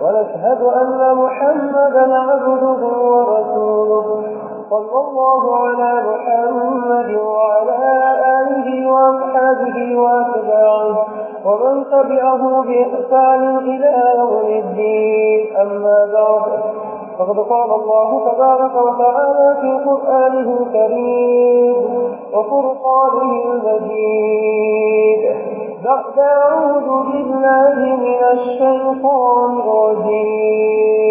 ونشهد أن محمدا عبده ورسوله. صلى الله على محمد وعلى آله وأصحابه وأتباعه ومن تبعه بإحسان إلى يوم الدين. أما بعد فقد قال الله تبارك وتعالى في قرآنه الكريم وفرقانه المجيد. بعد أعوذ بالله من الشيطان الرجيم.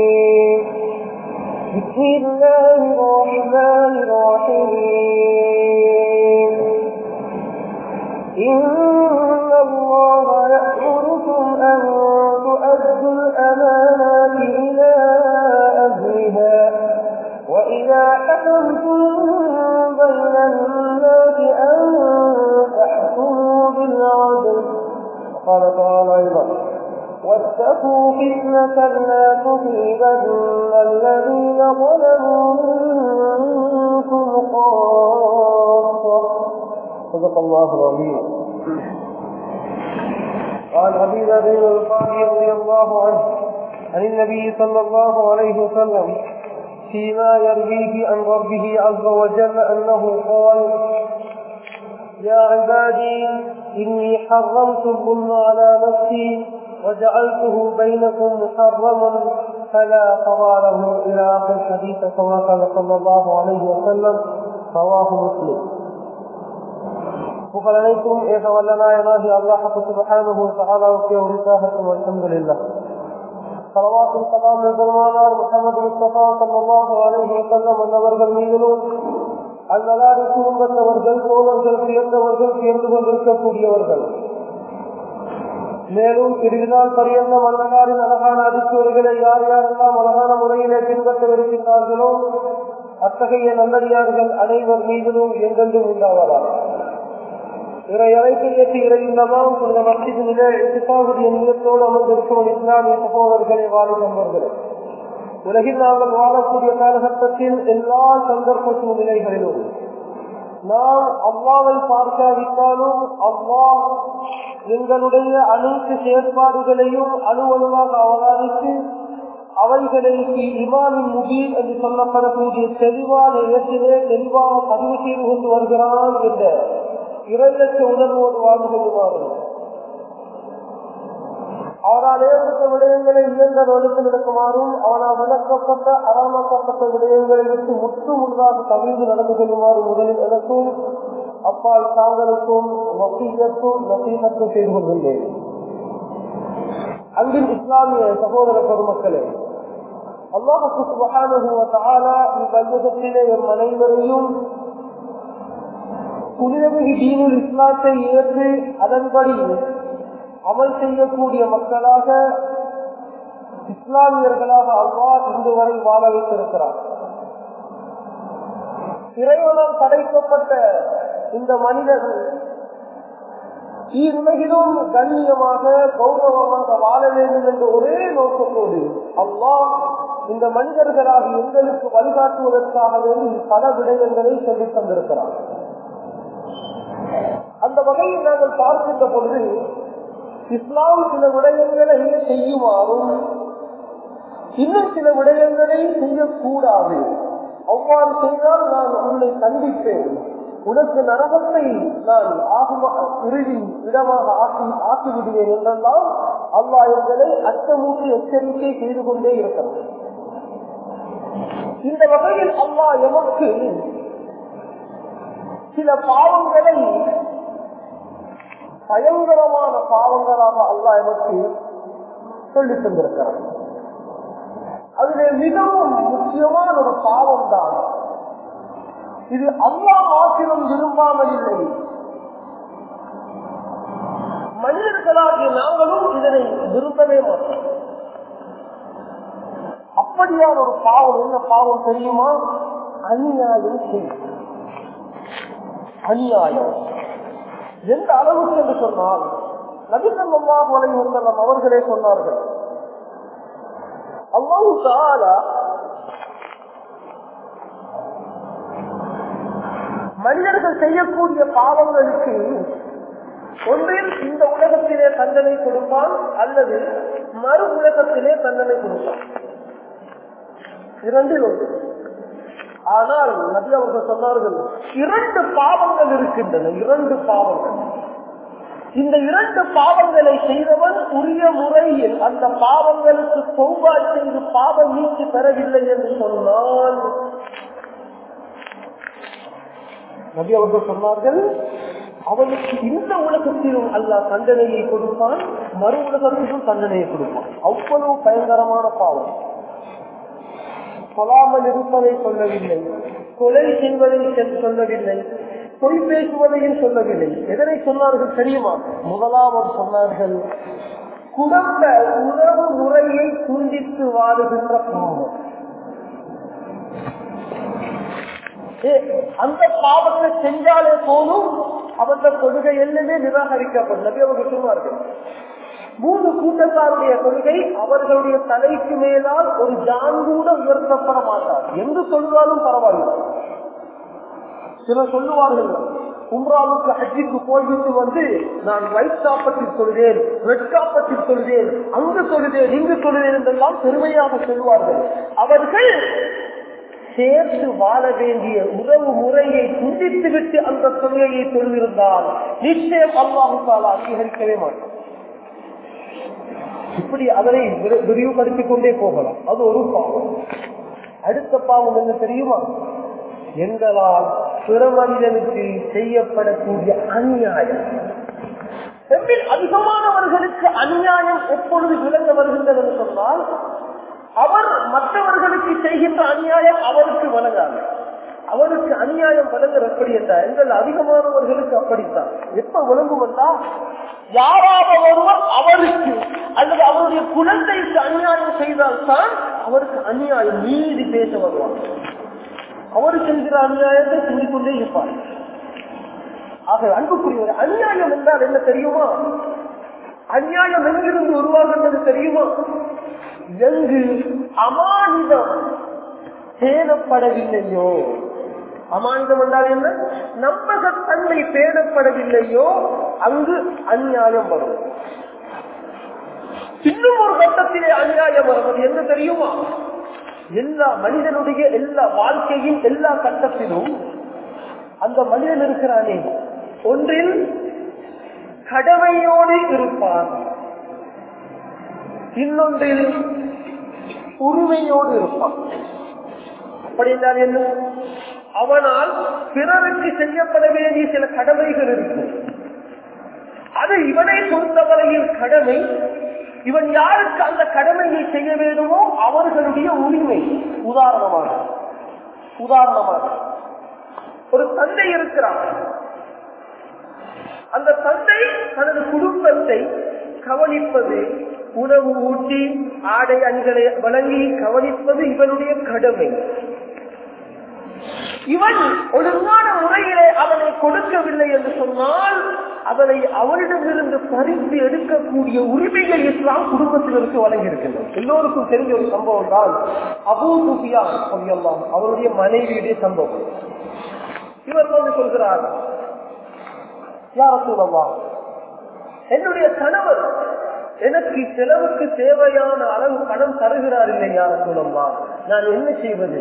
بسم الله الرحمن الرحيم. إن الله يأمركم أن تؤدوا الأمانات إلى أهلها وإذا حكمتم بين الناس أن تحكموا بالعدل قال تعالى أيضا واتقوا فتنة لا تصيبن الذين ظلموا منكم خاصة. صدق الله العظيم. قال أبي ذر القاضي رضي الله عنه عن النبي صلى الله عليه وسلم فيما يرويه عن ربه عز وجل أنه قال يا عبادي إني حرمت الظلم على نفسي وجعلته بينكم محرما فلا قضى له إلى آخر الحديث كما قال صلى الله عليه وسلم رواه مسلم. وفلنيكم يتولنا يناهي الله سبحانه وتعالى وفي رساله والحمد لله صلوات السلام على محمد مصطفى صلى الله عليه وسلم والنبر بالميلون அந்நலாரி குடும்பத்தவர்கள் தோழர்கள் சேர்ந்தவர்கள் சேர்ந்து கொண்டிருக்கக்கூடியவர்கள். மேலும் திருவிழால் பரியந்த மன்னனாரின் அழகான அதிர்ச்சியர்களை யார் யாரெல்லாம் அழகான முறையிலே பின்பற்றவிருக்கின்றார்களோ அத்தகைய நல்லடியார்கள் அனைவர் மீதிலும் எங்கென்றும் உண்டாவதா இறை அழைப்பில் ஏற்றி இறையுள்ளதாம் இந்த மத்தியிலே சித்தாவுடைய எண்ணத்தோடு அமர்ந்திருக்கும் இஸ்லாமிய சகோதரர்களை வாழும் நண்பர்களே உலகில் நாங்கள் வாழக்கூடிய காலகட்டத்தில் எல்லா சந்தர்ப்ப சூழ்நிலைகளிலும் நாம் அவ்வாவை பார்க்காவிட்டாலும் அவ்வா எங்களுடைய அனைத்து செயற்பாடுகளையும் அணுவணுவாக அவதானித்து அவைகளுக்கு இமாமின் முபீன் என்று சொல்லப்படக்கூடிய தெளிவான இடத்திலே தெளிவாக பதிவு செய்து கொண்டு வருகிறான் என்ற இறைலட்ச உணர்வோடு வாழ்ந்து கொள்ளுமாறு அவரால் ஏற்பட்ட விடயங்களை இயங்க நொழுத்து நடக்குமாறும் அவனால் விளக்கப்பட்ட அறமாக்கப்பட்ட விடயங்களை விட்டு முற்று முன்பாக தவிர்த்து நடந்து கொள்ளுமாறு முதலில் எனக்கும் அப்பால் தாங்களுக்கும் வசீகத்தும் நசீகத்தும் செய்து கொண்டுள்ளேன் அன்பின் இஸ்லாமிய சகோதர பெருமக்களே அல்லாஹுக்கு சுபகானுவத்தாலா இவ்வையகத்திலே எம் அனைவரையும் புனிதமிகு தீனுல் இஸ்லாத்தை ஏற்று அதன்படி அமல் செய்யக்கூடிய மக்களாக இஸ்லாமியர்களாக அல்லா இன்று வரை வாழ வைத்திருக்கிறார். இறைவனால் படைக்கப்பட்ட இந்த மனிதர்கள் உலகிலும் கண்ணியமாக கௌரவமாக வாழ வேண்டும் என்ற ஒரே நோக்கத்தோடு அல்லா இந்த மனிதர்களாக எங்களுக்கு வழிகாட்டுவதற்காக வேண்டி பல விடயங்களை சொல்லித் தந்திருக்கிறார் அந்த வகையில் நாங்கள் பார்க்கின்ற பொழுது இஸ்லாம் சில விடயங்களை செய்யுமாறும் இன்னும் சில விடயங்களை செய்யக்கூடாது. அவ்வாறு செய்தால் நான் உன்னை சந்திப்பேன். உனக்கு நரகத்தை நான் இறுதி இடமாக ஆக்கி ஆக்கிவிடுவேன் என்றெல்லாம் அல்லா எங்களை அச்சமூட்டி எச்சரிக்கை செய்து கொண்டே இருக்கிறது இந்த வகையில் அல்லா எமக்கு சில பாவங்களை பயங்கரமான பாவங்களாக அல்லா எனக்கு சொல்லி தந்திருக்கிறார் அதிலே மிகவும் முக்கியமான ஒரு பாவம் தான். இது அல்லா மாத்திரம் விரும்பாமல் இல்லை. மனிதர்களாகிய நாங்களும் இதனை விரும்பவே மாட்டோம். அப்படியான ஒரு பாவம் என்ன பாவம் தெரியுமா? அநியாயம் செய்யும் அநியாயம். எந்த அளவுக்கு என்று சொன்னால் நபிசல்லாஹு அலைஹி வஸல்லம் அவர்களே சொன்னார்கள். அல்லாஹு தஆலா மனிதர்கள் செய்யக்கூடிய பாவங்களுக்கு ஒன்றில் இந்த உலகத்திலே தண்டனை கொடுப்பான் அல்லது மறு உலகத்திலே தண்டனை கொடுப்பான். இரண்டில் ஒன்று. ஆனால் நபி அவர்கள் சொன்னார்கள் இரண்டு பாவங்கள் இருக்கின்றன இரண்டு பாவங்கள். இந்த இரண்டு பாவங்களை செய்தவன் உரிய முறையில் அந்த பாவங்களுக்கு சௌபா செய்து பாவம் நீக்கி பெறவில்லை என்று சொன்னால் நபி அவர்கள் சொன்னார்கள் அவனுக்கு இந்த உலகத்திலும் அல்ல தண்டனையை கொடுப்பான் மறு உலகத்திலும் தண்டனையை கொடுப்பான். அவ்வளவு பயங்கரமான பாவம். சொல்லாமல் இருப்பதை சொல்லவில்லை. கொலை செய்வதை சொல்லவில்லை. பொய் பேசுவதையும் சொல்லவில்லை. எதனை சொன்னார்கள் தெரியுமா? முதலாவது சொன்னார்கள் குடும்ப உறவு முறையை துண்டித்து வாழுகின்ற பாவம். அந்த பாவத்தை செஞ்சாலே போதும் அவர்கள் கொள்கை எல்லாமே நிராகரிக்கப்படும். நபி அவர்கள் சொன்னார்கள் மூணு கூட்டத்தாருடைய கொள்கை அவர்களுடைய தலைக்கு மேலால் ஒரு ஜான் கூட உயர்த்தப்பட மாட்டார். எங்கு சொல்வாலும் பரவாயில்லை. சிலர் சொல்லுவார்கள் உம்ராவுக்கு ஹஜ்ஜிக்கு போய்விட்டு வந்து நான் ரைட் காப்பத்தில் சொல்கிறேன் ரெட் காப்பத்தில் சொல்கிறேன் அங்கு சொல்கிறேன் இங்கு சொல்கிறேன் என்றெல்லாம் பெருமையாக சொல்வார்கள் அவர்கள் சேர்த்து வாழ வேண்டிய உறவு முறையை துண்டித்துவிட்டு அந்த தொழிலையை சொல்லியிருந்தால் நிச்சயம் அல்லாஹால அங்கீகரிக்கவே மாட்டோம் இப்படி அதனை விரிவுபடுத்திக் கொண்டே போகலாம். அது ஒரு பாவம். அடுத்த பாவம் என்ன தெரியுமா? எங்களால் பிற மனிதனுக்கு செய்யப்படக்கூடிய அநியாயம். அதிகமானவர்களுக்கு அநியாயம் எப்பொழுது விளங்க வருகின்றது என்று சொன்னால் அவர் மற்றவர்களுக்கு செய்கின்ற அநியாயம் அவருக்கு வழங்காது. அவருக்கு அநியாயம் வழங்குற எப்படி என்றார் எங்கள் அதிகமானவர்களுக்கு அப்படித்தான். எப்ப விளங்கும் யாராவது ஒருவர் அவருக்கு அல்லது அவருடைய குழந்தைக்கு அநியாயம் செய்தால்தான் அவருக்கு அநியாயம் மீறி பேச வருவார். அவர் செல்கிற அநியாயத்தை சொல்லிக்கொண்டே இருப்பார். ஆக அன்புக்குரியவர் அநியாயம் என்றால் என்ன தெரியுமா? அநியாயம் எங்கிருந்து உருவாகின்றது தெரியுமா? எங்கு அமானிதம் பேணப்படவில்லையோ? அமானிதம் என்றால் என்ன? நம்பகத்தன்மை பேணப்படவில்லையோ அங்கு அநியாயம் வரும். இன்னும் ஒரு கட்டத்திலே அநியாயம் வருவது என்ன தெரியுமா? எல்லா மனிதனுடைய எல்லா வாழ்க்கையின் எல்லா கட்டத்திலும் அந்த மனிதன் இருக்கிறானே. ஒன்றில் கடமையோடு இருப்பான். இன்னொன்றில் உரிமையோடு இருப்பான். அப்படி என்றால் என்ன? அவனால் பிறருக்கு செய்யப்பட வேண்டிய சில கடமைகள் இருக்கும். அது இவனை பொறுத்தவரையில் கடமை. இவன் யாருக்கு அந்த கடமையை செய்ய வேண்டுமோ அவர்களுடைய உரிமை. உதாரணமாக உதாரணமாக ஒரு தந்தை இருக்கிறார். அந்த தந்தை தனது குடும்பத்தை கவனிப்பது உணவு ஊட்டி ஆடை அணிகளை வழங்கி கவனிப்பது இவனுடைய கடமை. இவன் ஒழுங்கான முறையிலே அவனை கொடுக்கவில்லை என்று சொன்னால் அவனை அவனிடமிருந்து பறித்து எடுக்கக்கூடிய உரிமைகள் இஸ்லாம் குடும்பத்தினருக்கு வழங்கியிருக்கின்றன எல்லோருக்கும் தெரிஞ்ச ஒரு சம்பவம் தான் அபூ சுஃபியா சொல்லலாம் அவருடைய மனைவியுடைய சம்பவம். இவர் வந்து சொல்கிறார் யார சொல்லலாம் என்னுடைய கணவர் எனக்கு செலவுக்கு தேவையான அளவு பணம் தருகிறார் இல்லை யார சொல்லம்மா நான் என்ன செய்வது?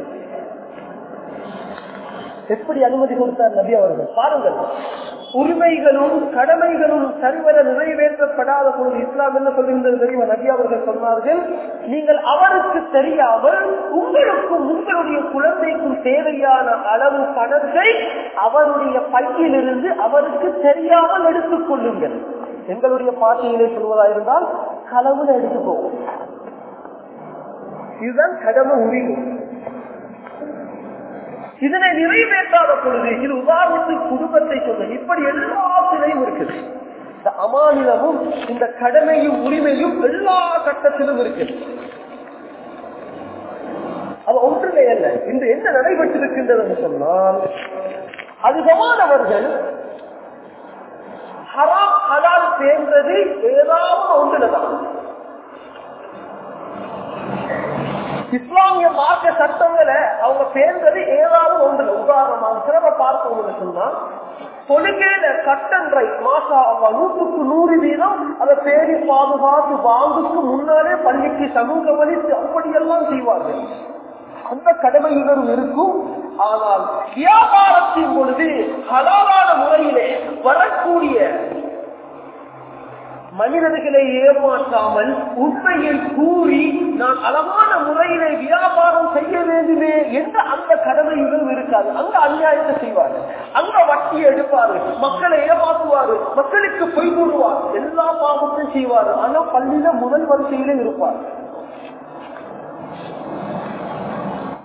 எப்படி அனுமதி கொடுத்தார் நபி அவர்கள்? பாருங்கள். உரிமைகளும் கடமைகளும் சரிவர நிறைவேற்றப்படாத பொழுது இஸ்லாம் என்ன சொல்லியிருந்தது தெரியுமா? நபி அவர்கள் சொன்னார்கள் நீங்கள் அவருக்கு தெரியாமல் உங்களுக்கும் உங்களுடைய குழந்தைக்கும் தேவையான அளவு பணத்தை அவருடைய பையிலிருந்து அவருக்கு தெரியாமல் எடுத்துக் கொள்ளுங்கள். எங்களுடைய பாட்டியிலே சொல்வதாயிருந்தால் களவுல எடுத்துக்கோ. இதுதான் கடமை உரிமை. இதனை நிறைவேற்றாத பொழுது இது உதாரணத்துக்கு குடும்பத்தை சொல்ல இப்படி எல்லாத்திலையும் இருக்குது. இந்த அமானிதமும் இந்த கடமையும் உரிமையும் எல்லா கட்டத்திலும் இருக்குது. நிலை அல்ல. இன்று என்ன நடைபெற்றிருக்கின்றது என்று சொன்னால் அதிகமானவர்கள் ஹராம் ஹலால் சேர்ந்தது ஏதாவது ஒன்றுலதான் இஸ்லாமிய மார்க்க சட்டங்களை அவங்க சேர்ந்தது ஏதாவது ஒன்று உதாரணமாக சிறப்ப பார்த்தவங்க சொன்னா தொழுகையில கட்டன்றை மாசா அவங்க நூற்றுக்கு நூறு வீதம் அதை பேரி பாதுகாத்து வாங்குக்கு முன்னாலே பள்ளிக்கு சமூக அளித்து அப்படியெல்லாம் செய்வார்கள். அந்த கடமை உணர்வு இருக்கும். ஆனால் வியாபாரத்தின் பொழுது ஹலாலான முறையிலே வரக்கூடிய மனிதர்களை ஏமாற்றாமல் உண்மையை கூறி நான் அழகான முறையிலே வியாபாரம் செய்ய வேண்டுமே எந்த அந்த கடமையிலும் இருக்காது. அங்க அநியாயத்தை செய்வார்கள் அங்க வட்டி எடுப்பாரு. மக்களை ஏமாற்றுவாரு மக்களுக்கு பொய் கூறுவார். எல்லா பாவத்தையும் செய்வாரு. ஆனா பள்ளியில முதல் வரிசையில இருப்பார்.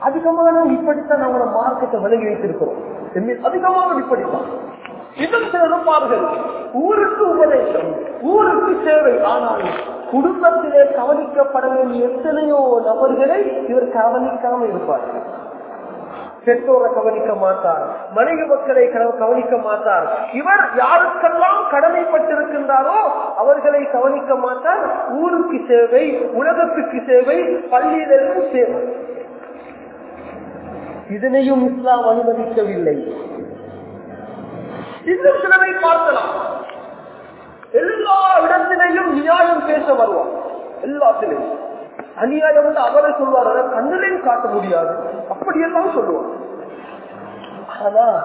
அதிகமான இப்படித்தான் நம்மளோட மார்க்கத்தை விலகி வைத்திருக்கிறோம். அதிகமாக இப்படித்தான் இன்னும் சிறப்பார்கள் ஊருக்கு உபதேசம். ஊருக்கு சேவை. ஆனால் குடும்பத்திலே கவனிக்கப்பட வேண்டிய எத்தனையோ நபர்களை இவர் கவனிக்காமல் இருப்பார்கள் பெற்றோரை கவனிக்க மாட்டார். மனைவி மக்களை கவனிக்க மாட்டார். இவர் யாருக்கெல்லாம் கடமைப்பட்டிருக்கின்றாரோ அவர்களை கவனிக்க மாட்டார். ஊருக்கு சேவை உலகத்துக்கு சேவை பள்ளியிலிருந்து சேவை. இதனையும் இஸ்லாம் அனுமதிக்கவில்லை. இன்னும் சிலரை பார்க்கலாம். எல்லா இடத்திலையும் நியாயம் பேச வருவார். எல்லாத்திலையும். அநியாயம் அவரை சொல்வார். அதை கண்ணிலையும் காட்ட முடியாது. அப்படியெல்லாம் சொல்லுவார். ஆனா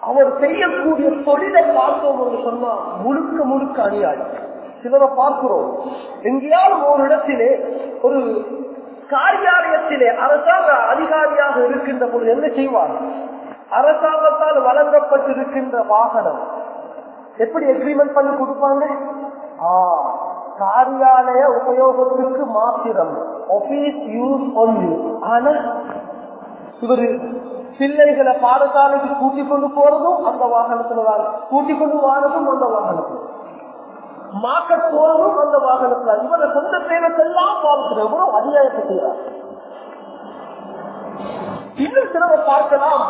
அவர் செய்யக்கூடிய தொழிலை பார்த்தோம் என்று சொன்னா முழுக்க முழுக்க அநியாயம். சிலரை பார்க்கிறோம். எங்கேயாவது ஒரு இடத்திலே ஒரு காரியாலயத்திலே அரசாங்க அதிகாரியாக இருக்கின்ற பொழுது என்ன செய்வார்? அரசாங்கத்தால் வழங்கப்பட்டிருக்கின்ற வாகனம். எப்படி எக்ரிமெண்ட் பண்ணி கொடுப்பாங்க? காரியாலய உபயோகத்துக்கு மாத்திரம். ஆபீஸ் யூஸ் ஒன்லி ஆனா இவரு பிள்ளைகளை பாடசாலைக்கு கூட்டி கொண்டு போறதும் அந்த வாகனத்துல தான். கூட்டி கொண்டு வாரதும் அந்த வாகனத்துல. மார்க்கெட் போறதும் அந்த வாகனத்துல இவரை சொந்த தேவைக்கெல்லாம் பார்க்கிற எவ்வளவு அநியாயத்தை செய்யறார் இன்னும் சிலரை பார்க்கலாம்.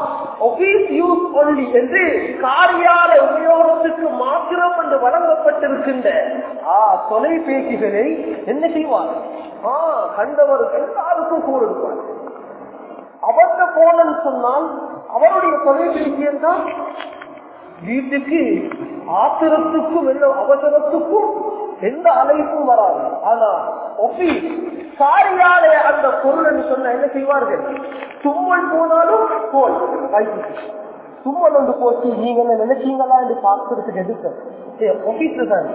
யூஸ் ஒன்லி என்று காரியால உபயோகத்துக்கு மாத்திரம் என்று வழங்கப்பட்டிருக்கின்ற ஆ தொலைபேசிகளை என்ன செய்வார்? ஆ கண்டவருக்கு எல்லாருக்கும் கூட இருப்பார் அவர்கிட்ட போனன்னு சொன்னால் அவருடைய தொலைபேசி என்றால் வீட்டுக்கு ஆத்திரத்துக்கும் அவசரத்துக்கும் எந்த அழைப்பும் வராது. ஆனா ஒப்பி சாரியாலே அந்த பொருள் சொன்ன என்ன செய்வார்கள்? தும்மல் போனாலும் போல் தும்மல் வந்து போச்சு நீங்க என்ன நினைச்சீங்களா என்று பார்க்கறதுக்கு எடுக்க ஒபீஸ் தான்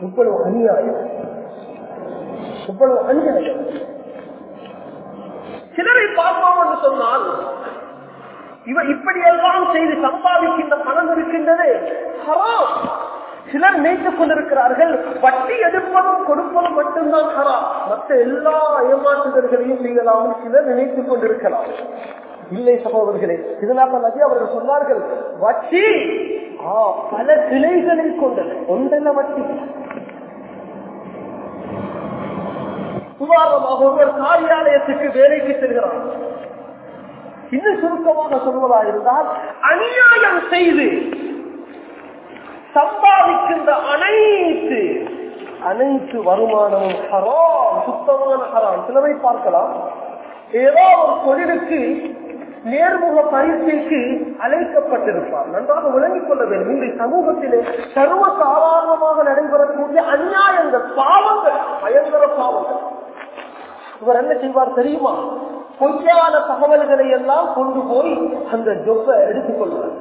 இவ்வளவு அநியாயம். இவ்வளவு அநியாயம். சிலரை பார்ப்போம் என்று சொன்னால் இவர் இப்படியெல்லாம் செய்து சம்பாதிக்கின்ற பணம் இருக்கின்றது. ஹராம். சிலர் நினைத்துக் கொண்டிருக்கிறார்கள் வட்டி எடுப்பதும் கொடுப்பதும் மட்டும்தான் ஹராம். மற்ற எல்லா ஏமாற்றுதல்களையும் செய்யலாம் சிலர் நினைத்துக் கொண்டிருக்கலாம். இல்லை சகோதரர்களே இதனால நதி அவர்கள் சொன்னார்கள் வட்டி ஆ, பல கிளைகளை கொண்டது. ஒன்றல்ல வட்டி. உதாரணமாக ஒருவர் காரியாலயத்துக்கு வேலைக்கு செல்கிறார். இன்னும் சுருக்கமாக சொல்வதா இருந்தால் அநியாயம் செய்து சம்பாதிக்கின்ற அனைத்து அனைத்து வருமானமும் ஹராம் சுத்தமான ஹராம். சிலரை பார்க்கலாம். ஏதோ ஒரு தொழிலுக்கு நேர்முக பயிற்சிக்கு அழைக்கப்பட்டிருப்பார். நன்றாக விளங்கிக் கொள்ள வேண்டும். இன்றைய சமூகத்திலே சர்வ சாதாரணமாக நடைபெறக்கூடிய அநியாயங்கள் பாவங்கள் பயங்கர பாவங்கள். இவர் என்ன செய்வார் தெரியுமா? பொய்யான தகவல்களை எல்லாம் கொண்டு போய் அந்த ஜொப்பை எடுத்துக்கொள்வார்.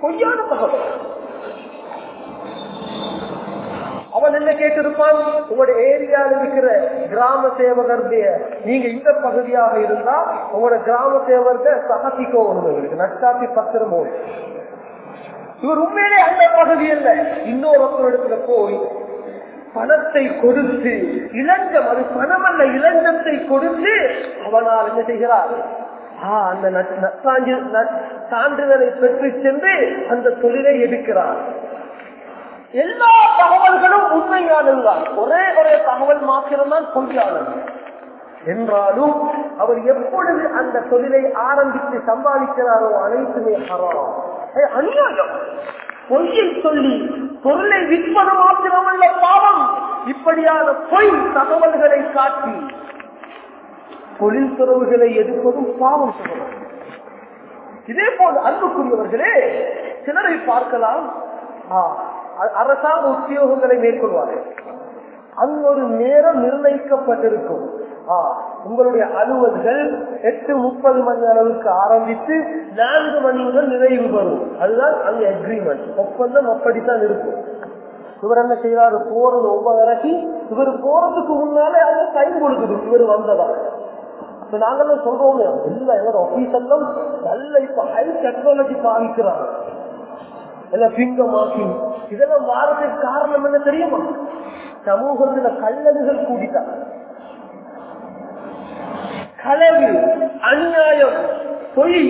பொய்யான தகவல். அவன் என்ன கேட்டிருப்பான்? உங்களோட ஏரியாவில் இருக்கிற கிராம சேவகருடைய நீங்க இந்த பகுதியாக இருந்தா உங்களோட கிராம சேவர்கிட்ட சகசிக்கோ ஒண்ணு இருக்கு. நட்டாத்தி பத்திரம் இவர் உண்மையிலே அந்த பகுதி இல்லை இன்னொரு இடத்துல போய் பணத்தை கொடுத்து இளஞ்சம் அது பணம் அல்ல இளஞ்சத்தை கொடுத்து அவனால் என்ன செய்கிறார்? ஆஹ் அந்த நற்சான்று சான்றிதழை பெற்று சென்று அந்த தொழிலை எடுக்கிறார். எல்லா தகவல்களும் உண்மையானதுதான் ஒரே ஒரே தகவல் மாத்திரம்தான் பொய்யானது. என்றாலும் அவர் எப்பொழுது அந்த தொழிலை ஆரம்பித்து சம்பாதிக்கிறாரோ அனைத்துமே ஹராம். அநியாயம். பொய்யை சொல்லி பொருளை விற்பது மாத்திரமல்ல பாவம். இப்படியான பொய் தகவல்களை காட்டி தொழில் துறவுகளை எடுப்பதும் பாவம் சொல்லணும் இதே போல் அன்புக்குரியவர்களே சிலரை பார்க்கலாம். அ- அரசாங்க உத்தியோகங்களை மேற்கொள்வார்கள். அங்கு ஒரு நேரம் நிர்ணயிக்கப்பட்டிருக்கும். உங்களுடைய அலுவல்கள் எட்டு முப்பது மணி அளவுக்கு ஆரம்பித்து நான்கு மணியுடன் நிறைவு வரும். அதுதான் அங்க அக்ரிமெண்ட் ஒப்பந்தம் அப்படித்தான் இருக்கும். இவர் என்ன செய்யறாரு போறது ஒன்பதரைக்கு இவர் போறதுக்கு முன்னாலே அவங்க டைம் கொடுக்குது. இவர் வந்ததா? இப்ப நாங்கெல்லாம் சொல்றோம் எல்லாம் எங்களோட ஆபீஸ் எல்லாம் நல்ல இப்ப ஹை டெக்னாலஜி பாவிக்கிறாங்க. எல்லாம் இதெல்லாம் வாரத்துக்கு காரணம் என்ன தெரியுமா? சமூகத்துல கல்லதுகள் கூடிட்டாங்க. களவு அநியாயம் பொய்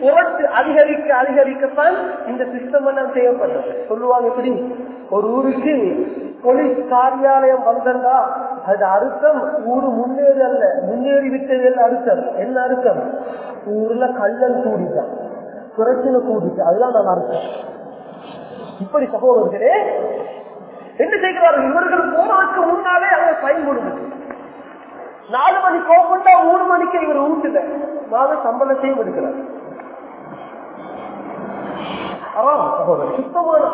புரட்டு அதிகரிக்க அதிகரிக்கத்தான் இந்த சிஸ்டம் எல்லாம் தேவைப்படுறது சொல்லுவாங்க எப்படி ஒரு ஊருக்கு போலீஸ் காரியாலயம் வந்தா அது அர்த்தம் ஊரு முன்னேறி அல்ல. முன்னேறி விட்டது அர்த்தம். என்ன அர்த்தம்? ஊர்ல கல்லன் கூடிதான் பிரச்சனை கூடிட்டு அதுதான் நான் அர்த்தம். இப்படி சகோதரர்களே என்ன செய்கிறார்கள்? இவர்கள் போறதுக்கு முன்னாலே அங்க சைன் நாலு மணி கோபண்டா மூணு மணிக்கு இவர் ஊட்டுல மாத சம்பளத்தையும் எடுக்கிறார். சுத்தமான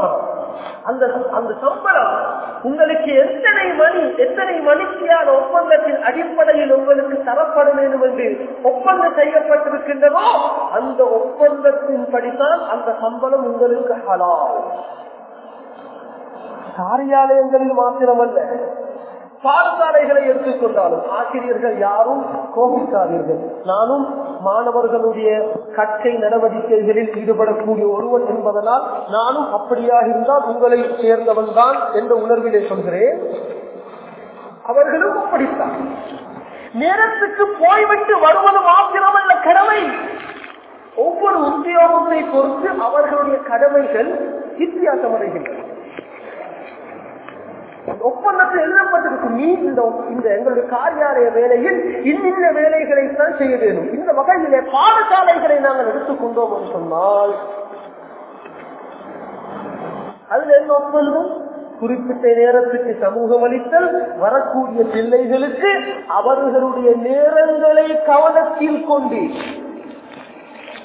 அந்த அந்த சம்பளம் உங்களுக்கு எத்தனை மணி எத்தனை மணிக்கான ஒப்பந்தத்தின் அடிப்படையில் உங்களுக்கு தரப்பட வேண்டும் என்று ஒப்பந்தம் செய்யப்பட்டிருக்கின்றதோ அந்த ஒப்பந்தத்தின் படித்தான் அந்த சம்பளம் உங்களுக்கு ஹலால். காரியாலயங்களில் மாத்திரமல்ல. பாடசாலைகளை எடுத்துக்கொண்டாலும் ஆசிரியர்கள் யாரும் கோபிக்காதீர்கள். நானும் மாணவர்களுடைய கற்கை நடவடிக்கைகளில் ஈடுபடக்கூடிய ஒருவன் என்பதனால் நானும் அப்படியாக இருந்தால் உங்களை சேர்ந்தவன் தான் என்ற உணர்விலே சொல்கிறேன். அவர்களும் அப்படித்தான். நேரத்துக்கு போய்விட்டு வருவது மாத்திரமல்ல கடமை. ஒவ்வொரு உத்தியோகத்தை பொறுத்து அவர்களுடைய கடமைகள் வித்தியாசமடைகின்றன. ஒப்பந்தத்தில் எழுதப்பட்டிருக்கும் நீ இந்த இந்த எங்களுடைய காரியாலய வேலையில் இன்னின்ன வேலைகளை தான் செய்ய வேண்டும். இந்த வகையிலே பாடசாலைகளை நாங்கள் எடுத்துக்கொண்டோம் என்று சொன்னால் அதுல என்ன ஒப்பந்தம்? குறிப்பிட்ட நேரத்துக்கு சமூகம் அளித்தல் வரக்கூடிய பிள்ளைகளுக்கு அவர்களுடைய நேரங்களை கவனத்தில் கொண்டு.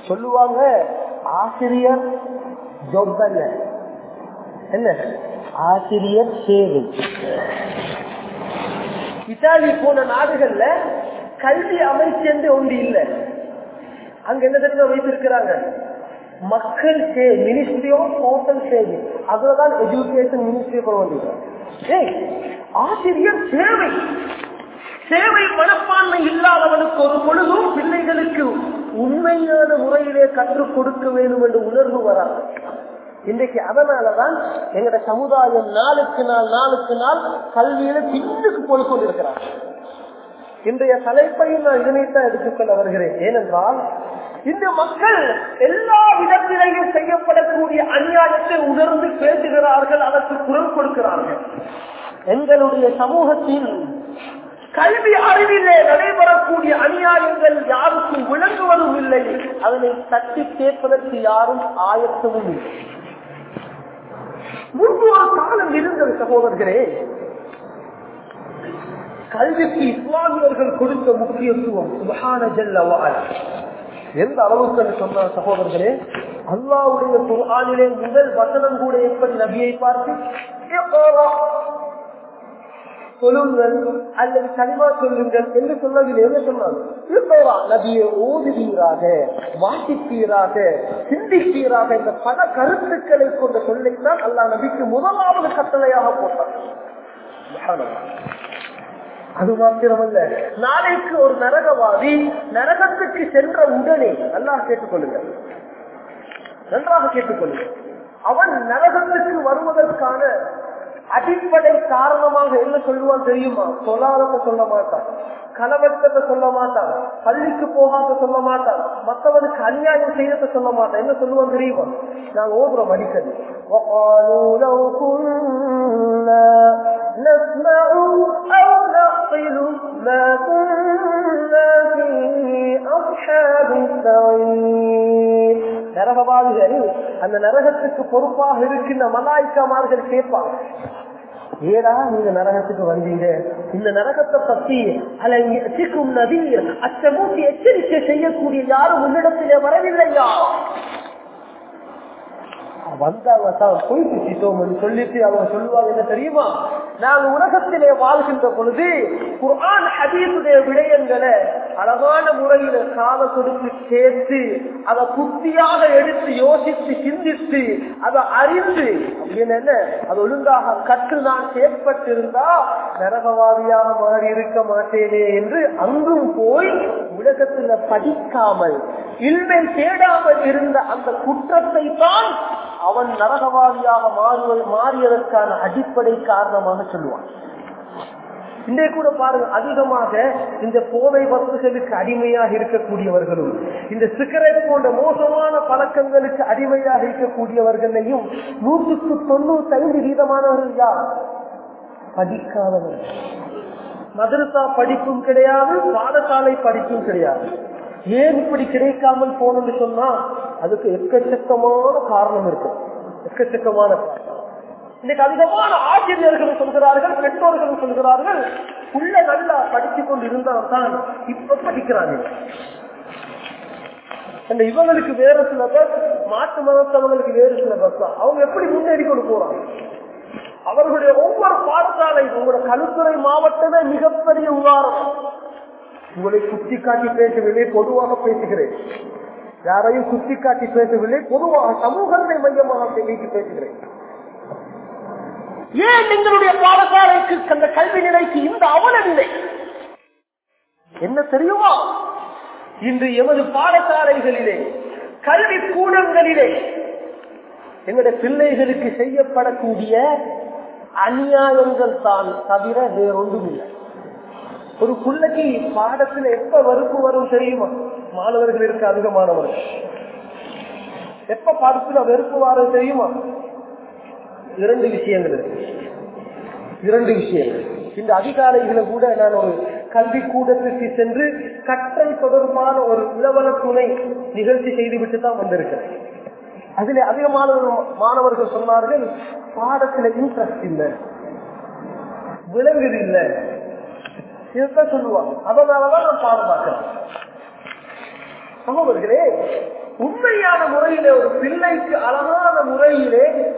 சொல்லுவாங்க ஆசிரியர் என்ன? ஆசிரியர் சேவை. இத்தாலி போன நாடுகள்ல கல்வி அமைச்சு என்று ஒன்று இல்லை. அங்க என்ன தெரியுமா வைத்திருக்கிறாங்க? மக்கள் மினிஸ்ட்ரி ஆஃப் சோஷியல் சேவை அதுலதான் எஜுகேஷன் மினிஸ்ட்ரி கொண்டு வந்திருக்காங்க ஆசிரியர் சேவை. சேவை மனப்பான்மை இல்லாதவனுக்கு ஒரு பொழுதும் பிள்ளைகளுக்கு உண்மையான முறையிலே கற்றுக் கொடுக்க வேண்டும் என்று உணர்வு வராது. இன்றைக்கு அதனாலதான் எங்கட சமுதாயம் நாளுக்கு நாள் நாளுக்கு நாள் கல்வியில பின்னுக்கு போய் கொண்டிருக்கிறார் இன்றைய தலைப்பையும் நான் இதனைத்தான் எடுத்துக்கொள்ள வருகிறேன். ஏனென்றால் இந்த மக்கள் எல்லா விதத்திலையும் செய்யப்படக்கூடிய அநியாயத்தை உணர்ந்து பேசுகிறார்கள் அதற்கு குரல் கொடுக்கிறார்கள். எங்களுடைய சமூகத்தில் கல்வி அறிவிலே நடைபெறக்கூடிய அநியாயங்கள் யாருக்கும் விளங்குவதும் இல்லை. அதனை தட்டி கேட்பதற்கு யாரும் ஆயத்தமும் இல்லை. முன்பு ஒரு காலம் இருந்தது சகோதரர்களே கல்விக்கு இஸ்லாமியர்கள் கொடுத்த முக்கியத்துவம் சுபஹான ஜல்ல எந்த அளவுக்கு சொன்ன சகோதரர்களே அல்லாவுடைய குர்ஆனிலே முதல் வசனம் கூட எப்படி நபியை பார்த்து சொல்லுங்கள் அல்லது கனிமா சொல்லுங்கள் என்று சொல்லவில்லை என்ன சொன்னாங்க நபியை ஓதுவீராக வாசிப்பீராக சிந்திப்பீராக இந்த பல கருத்துக்களை கொண்ட சொல்லைத்தான் அல்லா நபிக்கு முதலாவது கட்டளையாக போட்டார். அது மாத்திரமல்ல நாளைக்கு ஒரு நரகவாதி நரகத்துக்கு சென்ற உடனே நல்லா கேட்டுக்கொள்ளுங்க நன்றாக கேட்டுக்கொள்ளுங்க அவன் நரகத்துக்கு வருவதற்கான அடிப்படை காரணமாக என்ன சொல்லுவான் தெரியுமா சொல்லாதத சொல்ல மாட்டான் கலவட்டத்தை சொல்ல மாட்டான் பள்ளிக்கு போகாத சொல்ல மாட்டான் மற்றவனுக்கு அநியாயம் செய்யறத சொல்ல மாட்டான் என்ன சொல்லுவான் தெரியுமா நாங்க ஓதுறோம் அடிக்கடி وقالوا لو كنا نسمع أو نعقل باطل ما كنا في أصحاب السعير நரகவாதிகள் அந்த நரகத்துக்கு பொறுப்பாக இருக்கின்ற மலாய்க்காமார்கள் கேட்பாங்க. ஏடா நீங்க நரகத்துக்கு வந்தீங்க? இந்த நரகத்தை பத்தி அலைக்கும் நதி அச்சமூட்டி எச்சரிக்கை செய்யக்கூடிய யாரும் உன்னிடத்திலே வரவில்லையா? வந்தாங்க தான் பொய் சொல்லிட்டு அவங்க சொல்லுவாங்க என்ன தெரியுமா? நாங்க உலகத்திலே வாழ்கின்ற பொழுது குர்ஆன் ஹதீசுடைய விடயங்களை அழகான முறையில கால கொடுத்து சேர்த்து அதை புத்தியாக எடுத்து யோசித்து சிந்தித்து அதை அறிந்து அப்படின்னு என்ன? அது ஒழுங்காக கற்று நான் செயற்பட்டிருந்தா நரகவாதியாக மாறி இருக்க மாட்டேனே என்று அங்கும் போய் உலகத்துல படிக்காமல் இல்மை தேடாமல் இருந்த அந்த குற்றத்தை தான் அவன் நரகவாதியாக மாறுவது மாறியதற்கான அடிப்படை காரணமாக சொல்லுவான் இன்றைய கூட பாருங்க அதிகமாக இந்த போதை வசதிகளுக்கு அடிமையாக இருக்கக்கூடியவர்களும் இந்த சிகரெட் போன்ற மோசமான பழக்கங்களுக்கு அடிமையாக இருக்கக்கூடியவர்களையும் நூற்றுக்கு தொண்ணூத்தி ஐந்து வீதமானவர்கள் யார்? படிக்காதவர்கள். மதரசா படிப்பும் கிடையாது பாடசாலை படிப்பும் கிடையாது. ஏன் இப்படி கிடைக்காமல் போனோம்னு சொன்னா அதுக்கு எக்கச்சக்கமான காரணம் இருக்கு. எக்கச்சக்கமான காரணம் இன்னைக்கு அதிகமான ஆசிரியர்களும் சொல்கிறார்கள் பெற்றோர்களும் சொல்கிறார்கள். உள்ள நல்லா படிச்சு கொண்டு இருந்தால்தான் இப்ப படிக்கிறாங்க. அந்த இவங்களுக்கு வேற சில பஸ் மாற்று மதத்தவங்களுக்கு வேறு சில சிலபஸ் அவங்க எப்படி முன்னேறி கொண்டு போறாங்க? அவர்களுடைய ஒவ்வொரு பாடசாலை உங்களோட கழுத்துறை மாவட்டமே மிகப்பெரிய உதாரணம் உங்களை சுட்டி காட்டி பேசவில்லை பொதுவாக பேசுகிறேன். யாரையும் சுட்டி காட்டி பேசவில்லை பொதுவாக சமூகத்தை மையமாக பேசுகிறேன். ஏன் எங்களுடைய பாடசாலைக்கு அந்த கல்வி நிலைக்கு இந்த அவலநிலை? என்ன தெரியுமா? இன்று எமது பாடசாலைகளிலே கல்வி கூடங்களிலே எங்களுடைய பிள்ளைகளுக்கு செய்யப்படக்கூடிய அநியாயங்கள் தான் தவிர வேறொன்றும் இல்லை ஒரு பிள்ளைக்கு பாடத்துல எப்ப வறுப்பு வரும் தெரியுமா? மாணவர்கள் இருக்க அதிகமானவர்கள். எப்ப பாடத்துல வெறுப்பு வரும் தெரியுமா? இரண்டு விஷயங்கள் இருக்கு. இரண்டு விஷயங்கள். இந்த அதிகாரிகளை கூட நான் ஒரு கல்வி கூடத்திற்கு சென்று கற்றல் தொடர்பான ஒரு இளவல துணை நிகழ்ச்சி செய்துவிட்டு தான் வந்திருக்கிறேன். அதுல அதிகமான மாணவர்கள் சொன்னார்கள் பாடத்துல இன்ட்ரெஸ்ட் இல்லை. விலங்குது இல்லை. இதுதான் சொல்லுவாங்க. அதனாலதான் நான் பாடம் பார்க்கிறேன். சமூகர்களே உண்மையான முறையிலே ஒரு பிள்ளைக்கு அழகான முறையிலே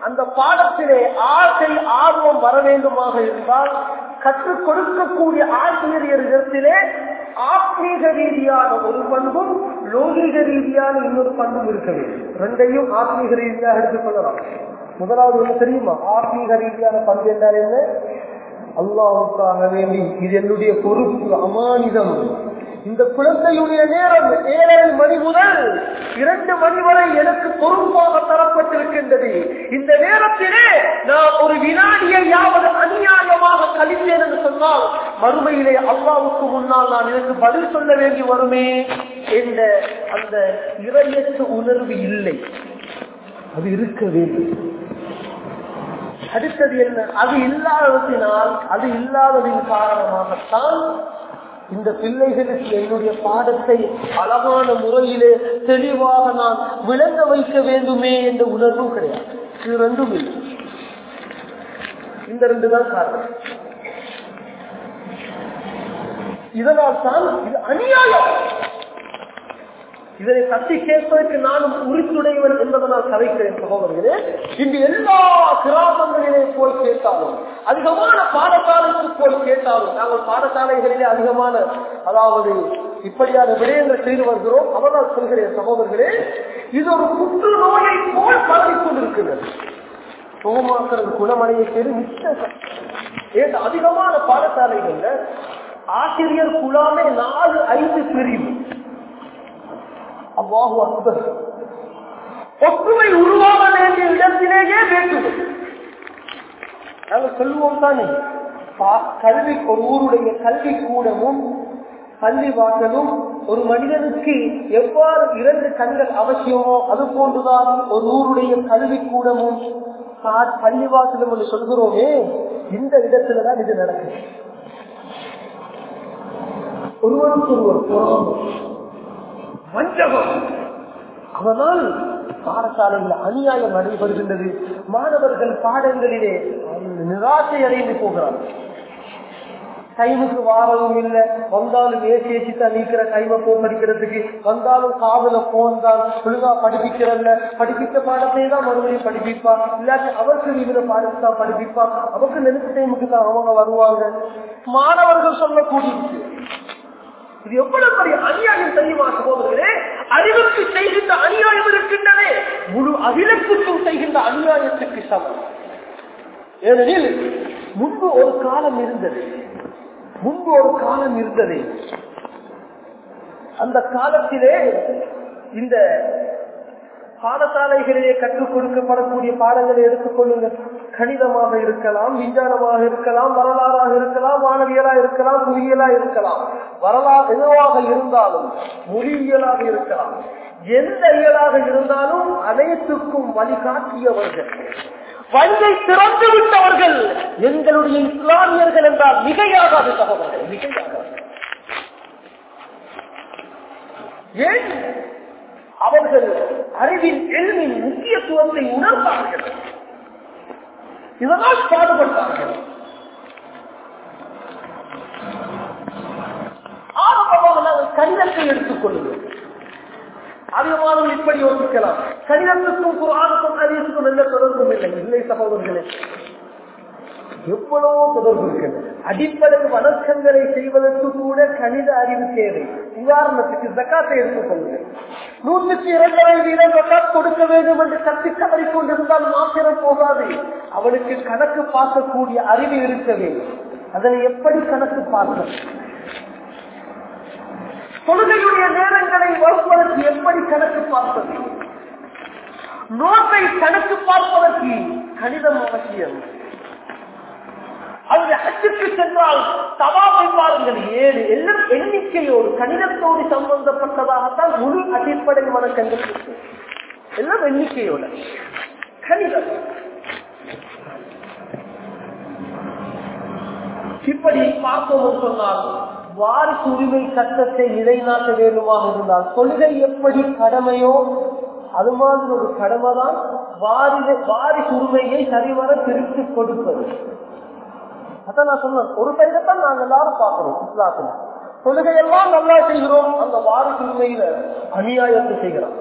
அந்த பாடத்திலே ஆசை ஆர்வம் வர வேண்டுமாக இருந்தால் கற்றுக் கொடுக்கக்கூடிய ஆசிரியர்களிடத்திலே ஆத்மீக ரீதியான ஒரு பண்பும் லோகீக ரீதியான இன்னொரு பண்பும் இருக்க வேண்டும். ரெண்டையும் ஆத்மீக ரீதியாக எடுத்துக்கொள்ளலாம் முதலாவது என்ன தெரியுமா? ஆத்மீக ரீதியான பண்பு என்றால் என்ன? அல்லாவுக்காக வேண்டி இது என்னுடைய பொறுப்பு அமானிதம். இந்த குழந்தையுடைய நேரம் ஏழரை மணி முதல் இரண்டு மணி வரை எனக்கு பொறுப்பாக தரப்பட்டிருக்கின்றது. இந்த நேரத்திலே நான் ஒரு வினாடியை யாவது அநியாயமாக கழித்தேன் என்று சொன்னால் மறுமையிலே அல்லாவுக்கு முன்னால் நான் எனக்கு பதில் சொல்ல வேண்டி வருமே என்ற அந்த இறையற்ற உணர்வு இல்லை. அது இருக்க வேண்டும். அடுத்தது என்ன? அது இல்லாததினால் அது இல்லாததின் காரணமாகத்தான் இந்த பிள்ளைகளுக்கு என்னுடைய பாடத்தை அழகான முறையிலே தெளிவாக நான் விளங்க வைக்க வேண்டுமே என்ற உணர்வும் கிடையாது. இது ரெண்டும் இல்லை. இந்த ரெண்டு தான் காரணம். இதனால் தான் இது அநியாயம். இதனை தட்டி கேட்பதற்கு நானும் உரித்துடையவன் நான் கதைக்கிறேன் சகோதரர்களே. இங்கு எல்லா கிராமங்களிலே போய் கேட்டாலும் அதிகமான பாடசாலைக்கு போய் கேட்டாலும் நாங்கள் பாடசாலைகளிலே அதிகமான அதாவது இப்படியான விடயங்கள் செய்து வருகிறோம். அவனால் சொல்கிறேன் சகோதரர்களே இது ஒரு புற்றுநோயை போல் பரவிக் கொண்டிருக்கிறது. சுகமாக்குறது குணமடைய பேரு மிச்ச அதிகமான பாடசாலைகள்ல ஆசிரியர் குழாமே நாலு ஐந்து பிரிவு. அல்லாஹு அக்பர். ஒற்றுமை உருவாக வேண்டிய இடத்திலேயே வேற்றுமை. நாங்கள் சொல்லுவோம் தானே கல்வி ஒரு ஊருடைய கல்வி கூடமும் பள்ளி வாசலும் ஒரு மனிதனுக்கு எவ்வாறு இரண்டு கண்கள் அவசியமோ அது போன்றுதான் ஒரு ஊருடைய கல்வி கூடமும் பள்ளிவாசலும் என்று சொல்கிறோமே இந்த இடத்துலதான் இது நடக்குது. ஒருவருக்கு ஒருவர் வஞ்சகம். அதனால் பாடசாலையில் அநியாயம் நடைபெறுகின்றது. மாணவர்கள் பாடங்களிலே நிராசை அடைந்து போகிறார்கள் டைமுக்கு வாரவும் இல்லை. வந்தாலும் ஏசி ஏசி தான் நீக்கிற டைமை போன் படிக்கிறதுக்கு. வந்தாலும் காதல போன் தான். ஒழுங்கா படிப்பிக்கிறல்ல படிப்பித்த பாடத்தை தான் மறுபடியும் படிப்பிப்பா. இல்லாட்டி அவருக்கு இவர பாடத்தை தான் படிப்பிப்பா. அவருக்கு நெருப்பு டைமுக்கு தான் அவங்க வருவாங்க. மாணவர்கள் சொல்லக்கூடிய இது எவ்வளவு பெரிய அநியாயம் தெரியுமா சகோதரர்களே? அறிவுக்கு செய்கின்ற அநியாயம் இருக்கின்றனே முழு அகிலத்துக்கும் செய்கின்ற அநியாயத்துக்கு சமம். ஏனெனில் முன்பு ஒரு காலம் இருந்தது. முன்பு ஒரு காலம் இருந்தது. அந்த காலத்திலே இந்த பாடசாலைகளிலே கற்றுக் கொடுக்கப்படக்கூடிய பாடங்களை எடுத்துக்கொள்ளுங்கள் கணிதமாக இருக்கலாம் விஞ்ஞானமாக இருக்கலாம் வரலாறாக இருக்கலாம் வானவியலா இருக்கலாம் புவியியலா இருக்கலாம். வரலாறு எதுவாக இருந்தாலும் மொழியியலாக இருக்கலாம். எந்த இயலாக இருந்தாலும் அனைத்துக்கும் வழிகாட்டியவர்கள். வழியை திறந்து விட்டவர்கள். எங்களுடைய இஸ்லாமியர்கள் என்றால் மிகையாகாது சகோதரர்கள் மிகையாகாது. ஏன்? அவர்கள் அறிவின் எளிமின் முக்கியத்துவத்தை உணர்ந்தார்கள். இதனால் பாடுபட்டார்கள் ஆரம்பமாக நாங்கள் கணிதத்தை எடுத்துக் கொள்ளுங்கள் இப்படி யோசிக்கலாம். கணிதத்துக்கும் குரானுக்கும் ஹதீஸுக்கும் எந்த தொடர்பும் இல்லை. இல்லை சகோதரர்களே எவ்வளவோ தொடர்பு இருக்கிறது அடிப்படை வணக்கங்களை செய்வதற்கு கூட கணித அறிவு தேவை. உதாரணத்துக்கு ஜக்காத்தை எடுத்துக்கொள்ளுங்க. நூற்றுக்கு இரண்டரை வீதம் ஜக்காத் கொடுக்க வேண்டும் என்று கத்தி தவறி கொண்டிருந்தால் மாத்திரம் போகாது. அவனுக்கு கணக்கு பார்க்கக்கூடிய அறிவு இருக்க வேண்டும். அதனை எப்படி கணக்கு பார்க்க தொழுகையுடைய நேரங்களை வகுப்பதற்கு எப்படி கணக்கு பார்ப்பது? நோட்டை கணக்கு பார்ப்பதற்கு கணிதம் அவசியம். அவருடைய சென்றால் தவாவை பாருங்கள் ஏழு எல்லாம் எண்ணிக்கையோடு கணிதத்தோடு சம்பந்தப்பட்டதாகத்தான் முழு அடிப்படை வணக்கங்கள் எல்லாம் எண்ணிக்கையோட கணிதம். இப்படி பார்த்தோம் சொன்னால் வாரிசு உரிமை சட்டத்தை நிலைநாட்ட வேண்டுமாக இருந்தால் கொள்கை எப்படி கடமையோ அது மாதிரி ஒரு கடமை தான் வாரிசு உரிமையை சரிவர பிரித்து கொடுப்பது. அதான் நான் சொன்னேன். ஒரு சைடத்தான் நாங்க எல்லாரும் பார்க்கிறோம் இஸ்லாத்துல. தொழுகையெல்லாம் நல்லா செய்கிறோம். அந்த வாரிசு அநியாயத்தை செய்கிறோம்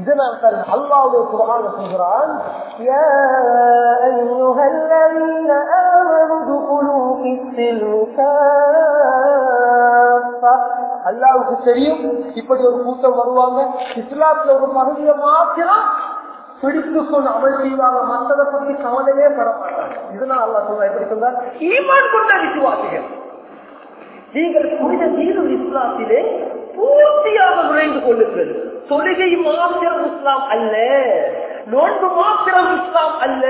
இதனால் தான் அல்லாவுடைய குரான் சொல்கிறான் அல்லாவுக்கு தெரியும் இப்படி ஒரு கூட்டம் வருவாங்க. இஸ்லாத்துல ஒரு பகுதியை மாத்திரம் பிடித்து கொண்டு அமல் செய்வாங்க மற்றதை பற்றி கவலையே பெற மாட்டாங்க இதனால் அல்லா சொல்ற எப்படி சொல்ற ஈமான் கொண்ட விசுவாசிகள். நீங்கள் புனித தீரும் இஸ்லாத்திலே பூர்த்தியாக நுழைந்து கொள்ளுங்கள். தொழுகை மாத்திரம் இஸ்லாம் அல்ல. நோன்பு மாத்திரம் இஸ்லாம் அல்ல.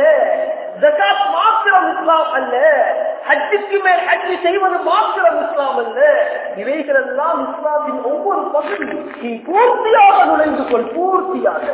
ஜகாத் மாத்திரம் இஸ்லாம் அல்ல. ஹஜ்ஜுக்கு மேல் ஹஜ்ஜு செய்வது மாத்திரம் இஸ்லாம் அல்ல. இவைகள் எல்லாம் இஸ்லாத்தின் ஒவ்வொரு பகுதி நீ பூர்த்தியாக நுழைந்து கொள் பூர்த்தியாக.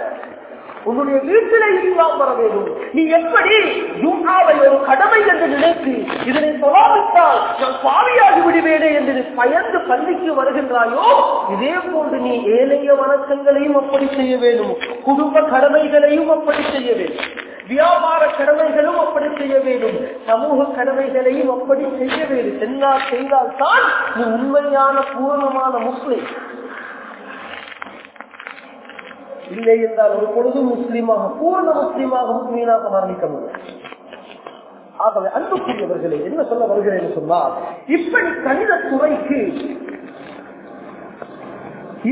உன்னுடைய வீட்டில இஸ்லாம் வர வேண்டும். நீ எப்படி ஜூம்ஆவை ஒரு கடமை என்று நினைத்து இதனை சொல்லாவிட்டால் நான் பாவியாகி விடுவேனே என்று பயந்து பள்ளிக்கு வருகின்றாயோ இதே போன்று நீ ஏழைய வணக்கங்களையும் அப்படி செய்ய வேண்டும். குடும்ப கடமைகளையும் அப்படி செய்ய வேண்டும். வியாபார கடமைகளும் அப்படி செய்ய வேண்டும். சமூக கடமைகளையும் அப்படி செய்ய வேண்டும். சென்றால் செய்தால் தான் நீ உண்மையான பூர்ணமான முஸ்லிம். இல்லை என்றால் ஒரு பொழுது முஸ்லீமாக பூர்ண முஸ்லீமாக முஸ்லீமாக மரணிக்க முடியும். ஆகவே அன்புக்குரியவர்களே என்ன சொல்ல வருகிறேன் சொன்னால் இப்படி கணித துறைக்கு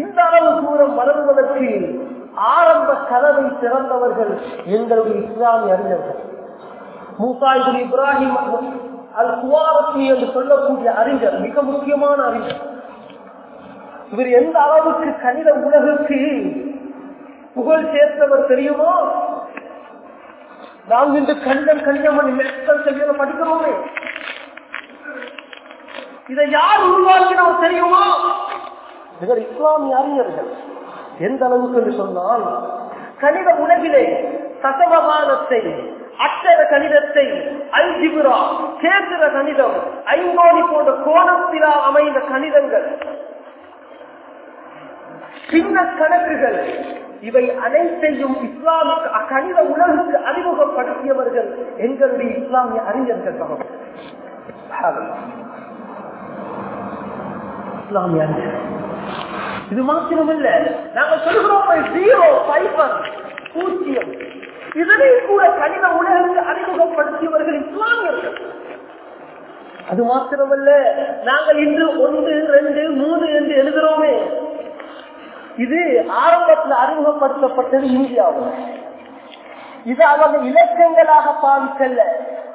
இந்த அளவு தூரம் வளருவதற்கு ஆரம்ப கதவை திறந்தவர்கள் எங்களுடைய இஸ்லாமிய அறிஞர்கள். மூசாயிபுல் இப்ராஹிம் அல் குவாரத்மி என்று சொல்லக்கூடிய அறிஞர் மிக முக்கியமான அறிஞர். இவர் எந்த அளவுக்கு கணித உலகுக்கு புகழ் சேர்த்தவர் தெரியுமோ? நாம் இன்று கண்டம் கண்டம் மெத்தல் படிக்கிறோமே. இதை யார் உருவாக்கினவர் தெரியுமா? இவர் இஸ்லாமிய அறிஞர்கள் எந்த அளவுக்கு என்று சொன்னால் கணித உலகிலே தசவகானத்தை அச்சர கணிதத்தை அல்ஜிபுரா சேத்திர கணிதம் ஐங்கோடி போன்ற கோணத்திலா அமைந்த கணிதங்கள் சின்ன கணக்குகள் இவை அனைத்தையும் இஸ்லாமுக்கு அக்கணித உலகுக்கு அறிமுகப்படுத்தியவர்கள் எங்களுடைய இஸ்லாமிய அறிஞர்கள் சமம் இஸ்லாமிய அறிஞர். இது இல்ல நாங்கள் சொல்கிறோம் ஜீரோ பூஜ்ஜியம். இதனையும் கூட கணித உலகிற்கு அறிமுகப்படுத்தியவர்கள் இஸ்லாமியர்கள். அது மாத்திரமல்ல நாங்கள் இன்று ஒன்று ரெண்டு மூணு என்று எழுதுகிறோமே இது ஆரம்பத்தில் அறிமுகப்படுத்தப்பட்டது இந்தியாவில் இது அவங்க இலக்கங்களாக பாவிக்கல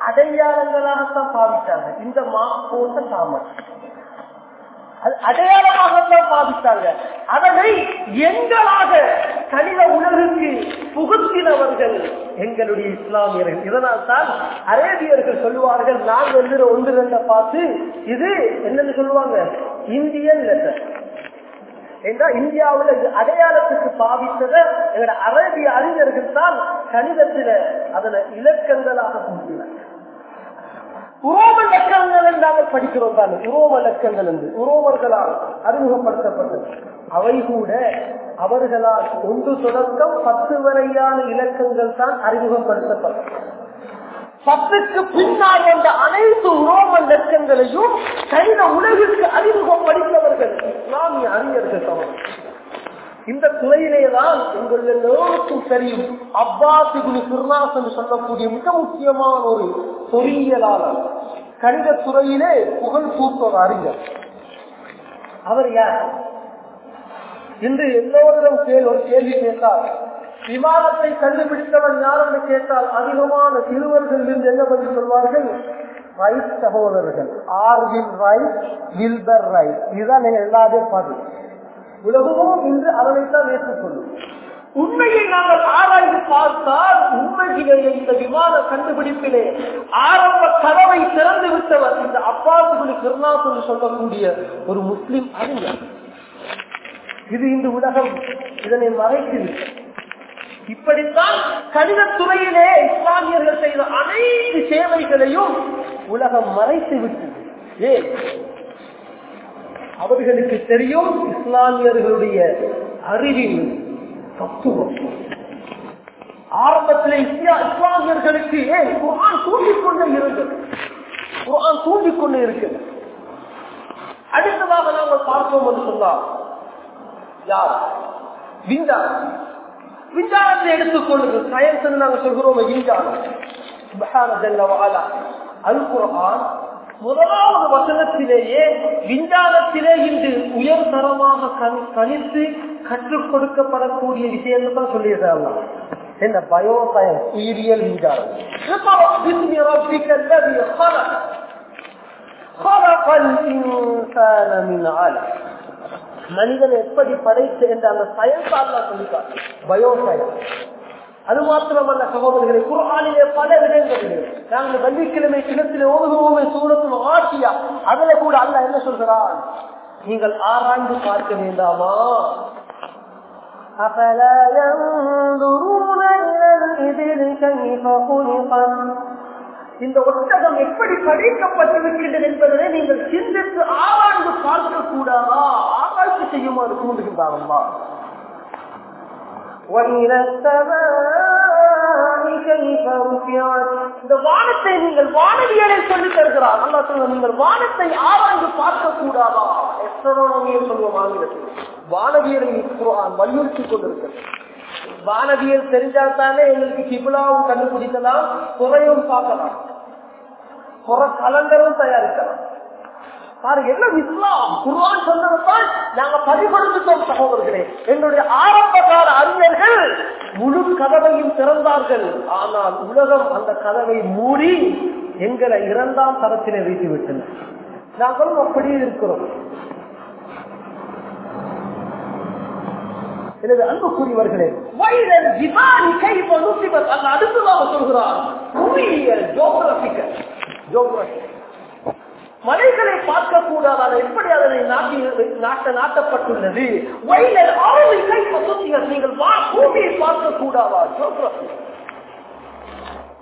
அடையாளங்களாகத்தான் பாவித்தாங்க இந்த மா போட்ட சாமன். அது அடையாளமாகத்தான் பாவித்தாங்க அதனை எங்களாக கணித உலகிற்கு புகுத்தினவர்கள் எங்களுடைய இஸ்லாமியர்கள். இதனால் தான் அரேபியர்கள் சொல்லுவார்கள் நான் எழுதுற ஒன்று ரெண்ட பார்த்து இது என்னன்னு சொல்லுவாங்க? இந்தியன் லெட்டர் ஏன்னா இந்தியாவில் அடையாளத்துக்கு பாவித்தத. எங்களோட அரேபிய அறிஞர்கள் தான் கணிதத்தில அதனை இலக்கங்களாக கூட்டினார் உரோம லக்கங்கள் நாங்கள் படிக்கிறோம் தானே. உரோம லக்கங்கள் என்று. உரோமர்களால் அறிமுகப்படுத்தப்பட்டது. அவை கூட அவர்களால் ஒன்று தொடக்கம் பத்து வரையான இலக்கங்கள் தான் அறிமுகப்படுத்தப்பட்டது. பத்துக்கு பின்னால் வந்த அனைத்து உரோம லட்சங்களையும் கணித உலகிற்கு அறிமுகப்படுத்தவர்கள் இஸ்லாமிய அறிஞர்கள் தவறு இந்த துறையிலேதான் உங்கள் எல்லோருக்கும் தெரியும் அப்பாஸ் இபுனு என்று சொல்லக்கூடிய மிக முக்கியமான ஒரு பொறியியலாளர். கணித துறையிலே புகழ் பூத்த ஒரு அறிஞர். அவர் யார்? இன்று எல்லோரிடம் கேள் ஒரு கேள்வி கேட்டார். விமானத்தை கண்டுபிடித்தவன் யார் என்று கேட்டால் அதிகமான சிறுவர்கள் இருந்து என்ன பதில் சொல்வார்கள்? ரைட் சகோதரர்கள். Orville Wright Wilbur Wright. இதுதான் நீங்க எல்லாத்தையும் பதில். உலகமும் இன்று அதனைத்தான் ஏற்றுக்கொள்ளும். உண்மையை நாங்கள் ஆராய்ந்து பார்த்தால் உண்மையிலேயே இந்த விமான கண்டுபிடிப்பிலே ஆரம்ப கதவை திறந்து விட்டவர் இந்த அப்பாசுகுலி கிருநாத் என்று சொல்லக்கூடிய ஒரு முஸ்லிம் அறிஞர். இது இந்த உலகம். இதனை மறைத்து இப்படித்தான் கணிதத்துறையிலே இஸ்லாமியர்கள் செய்த அனைத்து சேவைகளையும் உலகம் மறைத்து விட்டது. ஏ அவர்களுக்கு தெரியும் இஸ்லாமியர்களுடைய அறிவின் தத்துவம். ஆரம்பத்தில் இஸ்லாமியர்களுக்கு ஏன் குரான் தூண்டிக்கொண்டே இருந்தது குரான் தூண்டிக் கொண்டே இருக்கிறது அடுத்ததாக நாங்கள் பார்த்தோம் என்று சொன்னால் யார்? விஞ்ஞானம் விஞ்ஞானத்தை எடுத்துக்கொள்ளுங்க சயின்ஸ் நாங்கள் சொல்கிறோம் விஞ்ஞானம் அல் முதலாவது வசனத்திலேயே விஞ்ஞானத்திலே இன்று உயர் தரமாக கணித்து கற்றுக் கொடுக்கப்படக்கூடிய விஷயத்தை தான் சொல்லியிருக்காங்க. என்ன? பயோ சயின்ஸ் உயிரியல் விஞ்ஞானம். மனிதன் எப்படி படைத்து என்ற அந்த சயின்ஸ் அல்லா சொல்லிட்டார் பயோ சயின்ஸ் அது மாத்திரமல்ல சகோதரர்களை குரானிலே பல விடயங்கள் நாங்கள் வெள்ளிக்கிழமை கிணத்திலே ஓதுவோமே சூரத்தில் ஆட்சியா அதுல கூட அல்ல என்ன சொல்கிறான் நீங்கள் ஆராய்ந்து பார்க்க வேண்டாமா أفلا ينظرون إلى الإبل كيف خلقت இந்த ஒட்டகம் எப்படி படைக்கப்பட்டிருக்கின்றது என்பதனை நீங்கள் சிந்தித்து ஆராய்ந்து பார்க்க கூடாதா ஆராய்ச்சி செய்யுமாறு தூண்டுகின்றாரம்மா இந்த வானத்தை நீங்கள் வானவியலை சொல்லி தருகிறார். நல்லா சொல்லுங்க நீங்கள் வானத்தை ஆராய்ந்து பார்க்க கூடாதா எஸ்ட்ரோனமியை சொல்லுவோம் ஆங்கிலத்தில் வானவியலை வலியுறுத்தி கொண்டிருக்கிறது. வானவியல் தெரிஞ்சால்தானே எங்களுக்கு கிபிலாவும் கண்டுபிடிக்கலாம் குறையும் பார்க்கலாம். குறை கலண்டரும் தயாரிக்கலாம். பாருங்க எல்லாம் இஸ்லாம்? குர்ஆன் சொன்னதான் நாங்க பதிப்படுத்தோம் சகோதரர்களே. எங்களுடைய ஆரம்ப கால அறிஞர்கள் முழு கதவையும் திறந்தார்கள். ஆனால் உலகம் அந்த கதவை மூடி எங்களை இரண்டாம் தரத்திலே வைத்து விட்டனர் நாங்களும் அப்படியே இருக்கிறோம். எனவே அன்புக்குரியவர்களே வைரல் ஜிபானி கைப்ப நுசிபத். அல்ல அடுத்ததாக சொல்கிறார் புவியியல் ஜோகிரபிக்கல் ஜோகிரபி மலைகளை பார்க்க கூடாது அதை எப்படி அதனை நாட்ட நாட்டப்பட்டுள்ளது? வைரல் ஆறு கைப்ப நீங்கள் பூமியை பார்க்க கூடாதா ஜோகிரபி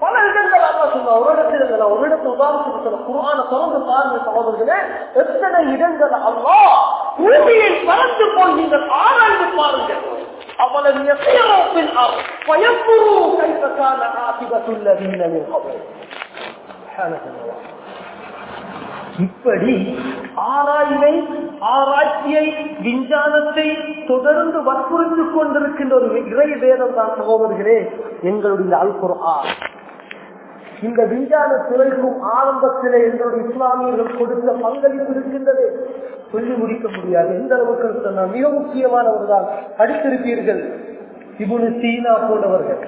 பல இடங்கள் அல்லா சொன்ன ஒரு இடத்துல இல்ல, ஒரு இடத்துல உதாரணத்துக்கு சொல்ல குரான தொடர்ந்து பாருங்க சகோதரர்களே. எத்தனை இடங்கள் அல்லா பூமியை பறந்து போய் நீங்கள் ஆராய்ந்து பாருங்கள். அவளது எத்தையரோப்பில் பயப்புரு கைப்பற்றான ஆசிபத்துள்ள அவர் இப்படி ஆராய்வை ஆராய்ச்சியை விஞ்ஞானத்தை தொடர்ந்து வற்புறுத்திக் கொண்டிருக்கின்ற ஒரு இறை வேதம் தான் சகோதரர்களே எங்களுடைய அல்குர்ஆ இந்த விஞ்ஞான துறைக்கும் ஆரம்பத்திலே எங்களுடைய இஸ்லாமியர்கள் கொடுத்த பங்களிப்பு இருக்கின்றது. சொல்லி முடிக்க முடியாது. எந்த அளவுக்கு சொன்னால் மிக முக்கியமானவர்கள் தான் படித்திருப்பீர்கள். இபுனு சீனா போன்றவர்கள்.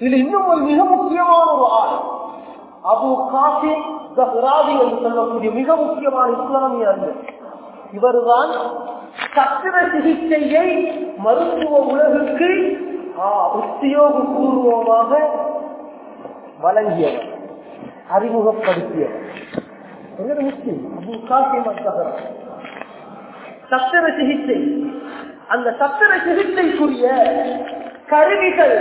இதுல இன்னும் ஒரு மிக முக்கியமான ஒரு ஆள் அபு காசி ராவி என்று சொல்லக்கூடிய மிக முக்கியமான இஸ்லாமிய அறிஞர். இவர்தான் சத்திர சிகிச்சையை மருத்துவ உலகுக்கு உத்தியோகபூர்வமாக வழங்கியவர் அறிமுகப்படுத்தியவர். அபு காசி மத்தகர் சத்திர சிகிச்சை அந்த சத்திர சிகிச்சைக்குரிய கருவிகள்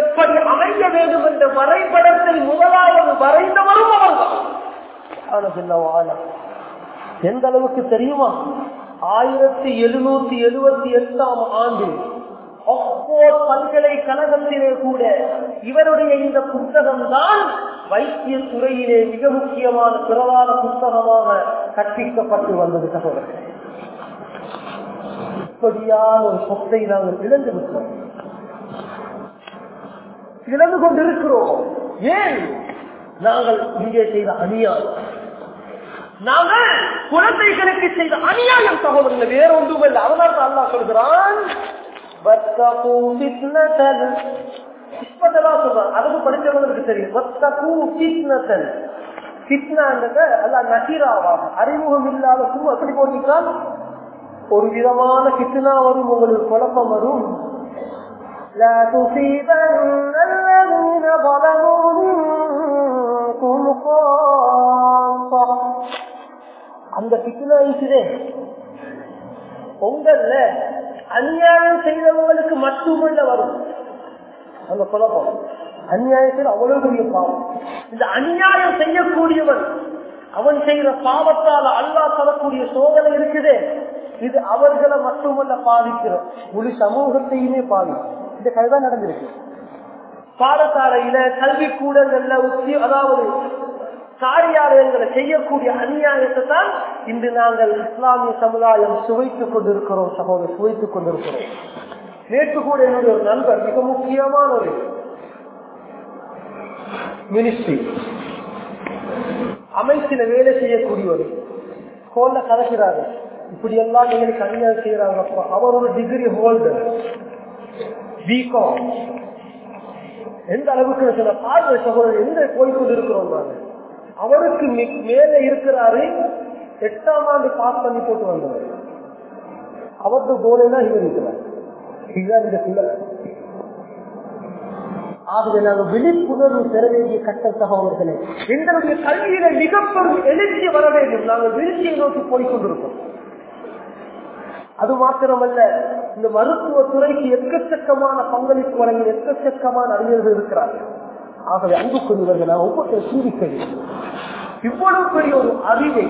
எப்படி அமைய வேண்டும் என்ற வரைபடத்தை முதலாவது வரைந்தவரும் அவர்கள். எந்த அளவுக்கு தெரியுமா? ஆயிரத்தி எழுநூத்தி எழுபத்தி எட்டாம் ஆண்டு ஆக்ஸ்போர்ட் பல்கலைக்கழகத்திலே கூட இவருடைய இந்த புத்தகம் தான் வைத்திய துறையிலே மிக முக்கியமான பிரதான புத்தகமாக கற்பிக்கப்பட்டு வந்தது சகோதரர் இப்படியான ஒரு சொத்தை நாங்கள் இழந்து விட்டோம். இழந்து கொண்டிருக்கிறோம். ஏன்? நாங்கள் இங்கே செய்த அநியாயம். நாங்கள் குழந்தைகளுக்கு செய்த அநியாயம் சகோதரர்கள் வேற ஒன்றும் இல்லை. அதனால அல்லா சொல்கிறான் அரபு படித்தவங்களுக்கு தெரியும். அறிமுகம் இல்லாத சும்மா போட்டிருக்கால் ஒரு விதமான கிட்னா வரும் உங்களுக்கு குழப்பம் வரும். لا تصيبن الذين ظلموا منكم خاصة அந்த பித்னா இருக்குதே உங்கள அநியாயம் செய்தவங்களுக்கு மட்டுமல்ல வரும் அந்த குழப்பம் அநியாயத்தில் அவ்வளவு பெரிய பாவம் இந்த அநியாயம் செய்யக்கூடியவன் அவன் செய்கிற பாவத்தால் அல்லா தரக்கூடிய சோதனை இருக்குதே இது அவர்களை மட்டுமல்ல பாதிக்கிறோம் முழு சமூகத்தையுமே பாதிக்கும் இந்த கதைதான் நடந்திருக்கு. பாடசாலையில கல்வி கூடங்கள்ல உச்சி அதாவது காரியாலயங்களை செய்யக்கூடிய அநியாயத்தை தான் இன்று நாங்கள் இஸ்லாமிய சமுதாயம் சுவைத்துக் கொண்டிருக்கிறோம் சகோதரர் சுவைத்துக் கொண்டிருக்கிறோம். நேற்று கூட என்னுடைய ஒரு நண்பர் மிக முக்கியமான ஒரு மினிஸ்ட்ரி அமைச்சில வேலை செய்யக்கூடியவர் கோல்ல கலக்கிறார்கள் இப்படி எல்லாம் எங்களுக்கு அநியாயம் செய்யறாங்க. அவர் ஒரு டிகிரி ஹோல்டர் பிகாம் எந்த அளவுக்கு சில பார்வை சகோதரர் எந்த போய்கொண்டு இருக்கிறோம் நாங்க அவருக்கு மேல இருக்கிறாரு. எட்டாம் ஆண்டு பாஸ் பண்ணி போட்டு வந்தவர். அவருக்கு கோலைனா இவர் இருக்கிறார். இதுதான் இந்த ஆகவே நாங்கள் விழிப்புணர்வு பெற வேண்டிய கட்ட சகோதரர்களே எங்களுடைய கல்வியில மிகப்பெரும் எழுச்சி வர வேண்டும். நாங்கள் வீழ்ச்சியை நோக்கி போய்கொண்டிருக்கோம் அது மாத்திரமல்ல இந்த மருத்துவ துறைக்கு எக்கச்சக்கமான பங்களிப்பு வழங்கி எக்கச்சக்கமான அறிஞர்கள் இருக்கிறார்கள். ஆகவே அன்புக்குரியவர்கள் நான் ஒவ்வொருத்தர் இவ்வளவு பெரிய ஒரு அறிவை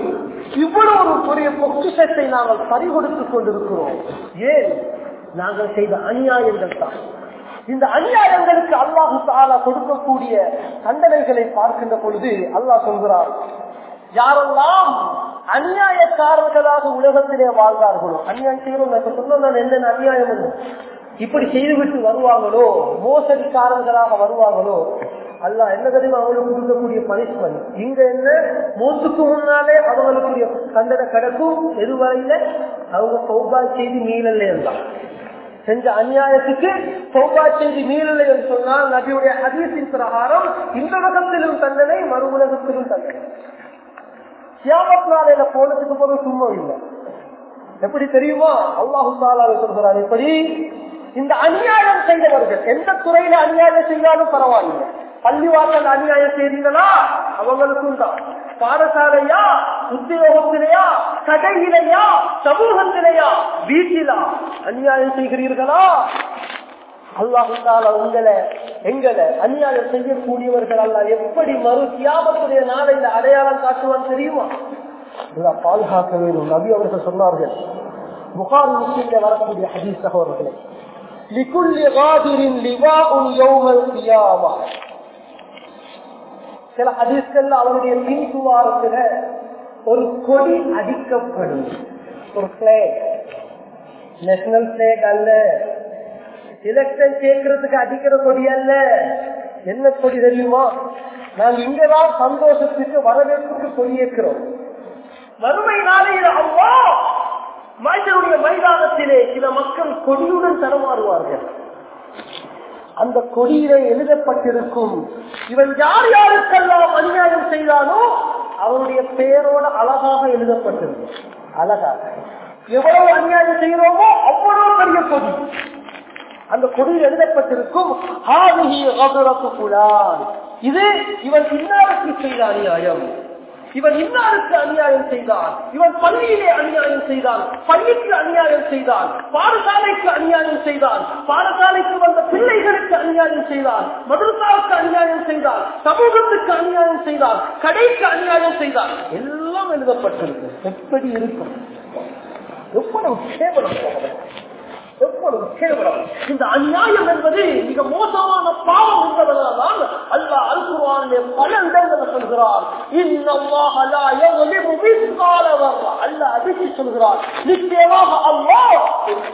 இவ்வளவு ஒரு பெரிய பொக்கிஷத்தை நாங்கள் பறிகொடுத்துக் கொண்டிருக்கிறோம். ஏன்? நாங்கள் செய்த அநியாயங்கள் தான். இந்த அநியாயங்களுக்கு அல்லாஹு தாலா கொடுக்கக்கூடிய தண்டனைகளை பார்க்கின்ற பொழுது அல்லாஹ் சொல்கிறார் யாரெல்லாம் அநியாயக்காரர்களாக உலகத்திலே வாழ்ந்தார்களோ அநியாயம் செய்யறோம் சொன்னா என்னென்ன அநியாயம் இல்லை இப்படி செய்துவிட்டு வருவாங்களோ மோசடிக்காரர்களாக வருவாங்களோ அல்ல என்ன தெரியுமா அவங்களுக்கு கொடுக்கக்கூடிய பனிஷ்மெண்ட் இங்க என்ன? மூத்துக்கு முன்னாலே அவங்களுக்குரிய கண்டன கிடக்கும். எதுவரையில? அவங்க சௌபா செய்தி மீளல்ல இருந்தான் செஞ்ச அநியாயத்துக்கு சௌபா செய்தி மீளலை என்று சொன்னால் நபியுடைய ஹதீஸின் பிரகாரம் இந்த உலகத்திலும் தண்டனை மறு உலகத்திலும் தண்டனை. சியாமத் நாளையில போனதுக்கு போறது சும்மா இல்லை. எப்படி தெரியுமா? அல்லாஹு சொல்கிறார் எப்படி இந்த அநியாயம் செய்தவர்கள் எந்த துறையில அநியாயம் செய்தாலும் பரவாயில்லை. பள்ளிவாசல் அநியாயம் செய்தீங்களா அவங்களுக்கும் தான் பாடசாலையா? உத்தியோகத்திலேயா? கடையிலையா? சமூகத்திலேயா? வீட்டிலா? அநியாயம் செய்கிறீர்களா? அல்லாஹால உங்களை எங்களை அநியாயம் செய்யக்கூடியவர்கள் அல்ல எப்படி மறு நாளை நாளையில் அடையாளம் காட்டுவான் தெரியுமா? இதெல்லாம் பாதுகாக்க வேண்டும். நபி அவர்கள் சொன்னார்கள் புகார் முஸ்லிம்ல வரக்கூடிய ஹதீஸ் சகோதரர்களே சில அதிர்ஷ்டல்ல அவருடைய பின்துவாரத்துல ஒரு கொடி அடிக்கப்படும். ஒரு பிளேக் நேஷனல் பிளேக் அல்ல. எலெக்ஷன் கேட்கறதுக்கு அடிக்கிற கொடி அல்ல. என்ன கொடி தெரியுமா? நாங்க இங்கதான் சந்தோஷத்துக்கு வரவேற்புக்கு கொடி வறுமை நாளையில் அவ்வா மனிதனுடைய மைதானத்திலே சில மக்கள் கொடியுடன் தரமாறுவார்கள். அந்த கொடியிலே எழுதப்பட்டிருக்கும் இவன் யார் யாருக்கெல்லாம் அநியாயம் செய்தானோ அவருடைய பெயரோட அழகாக எழுதப்பட்டிருக்கும். அழகாக. எவ்வளவு அநியாயம் செய்கிறோமோ அவ்வளவு பெரிய கொடி. அந்த கொடியில் எழுதப்பட்டிருக்கும். இது இவன் இன்னாருக்கு செய்த அநியாயம். இவன் இன்னாருக்கு அநியாயம் செய்தான். இவன் பள்ளியிலே அநியாயம் செய்தான். பள்ளிக்கு அநியாயம் செய்தான். பாடசாலைக்கு அநியாயம் செய்தான். பாடசாலைக்கு வந்த பிள்ளைகளுக்கு அநியாயம் செய்தான். மதுரசாவுக்கு அநியாயம் செய்தான். சமூகத்துக்கு அநியாயம் செய்தான். கடைக்கு அநியாயம் செய்தான். எல்லாம் எழுதப்பட்டிருக்கு. எப்படி இருக்கும்? எவ்வளவு கேவலம். எவ்வளவு கேவலம். இந்த அநியாயம் என்பது மிக மோசமான பாவம் என்பதனால்தான் அல்லா அல்குவானிலே பல இடங்களை சொல்கிறார். அல்ல அடித்து சொல்கிறார். நிச்சயமாக அல்லா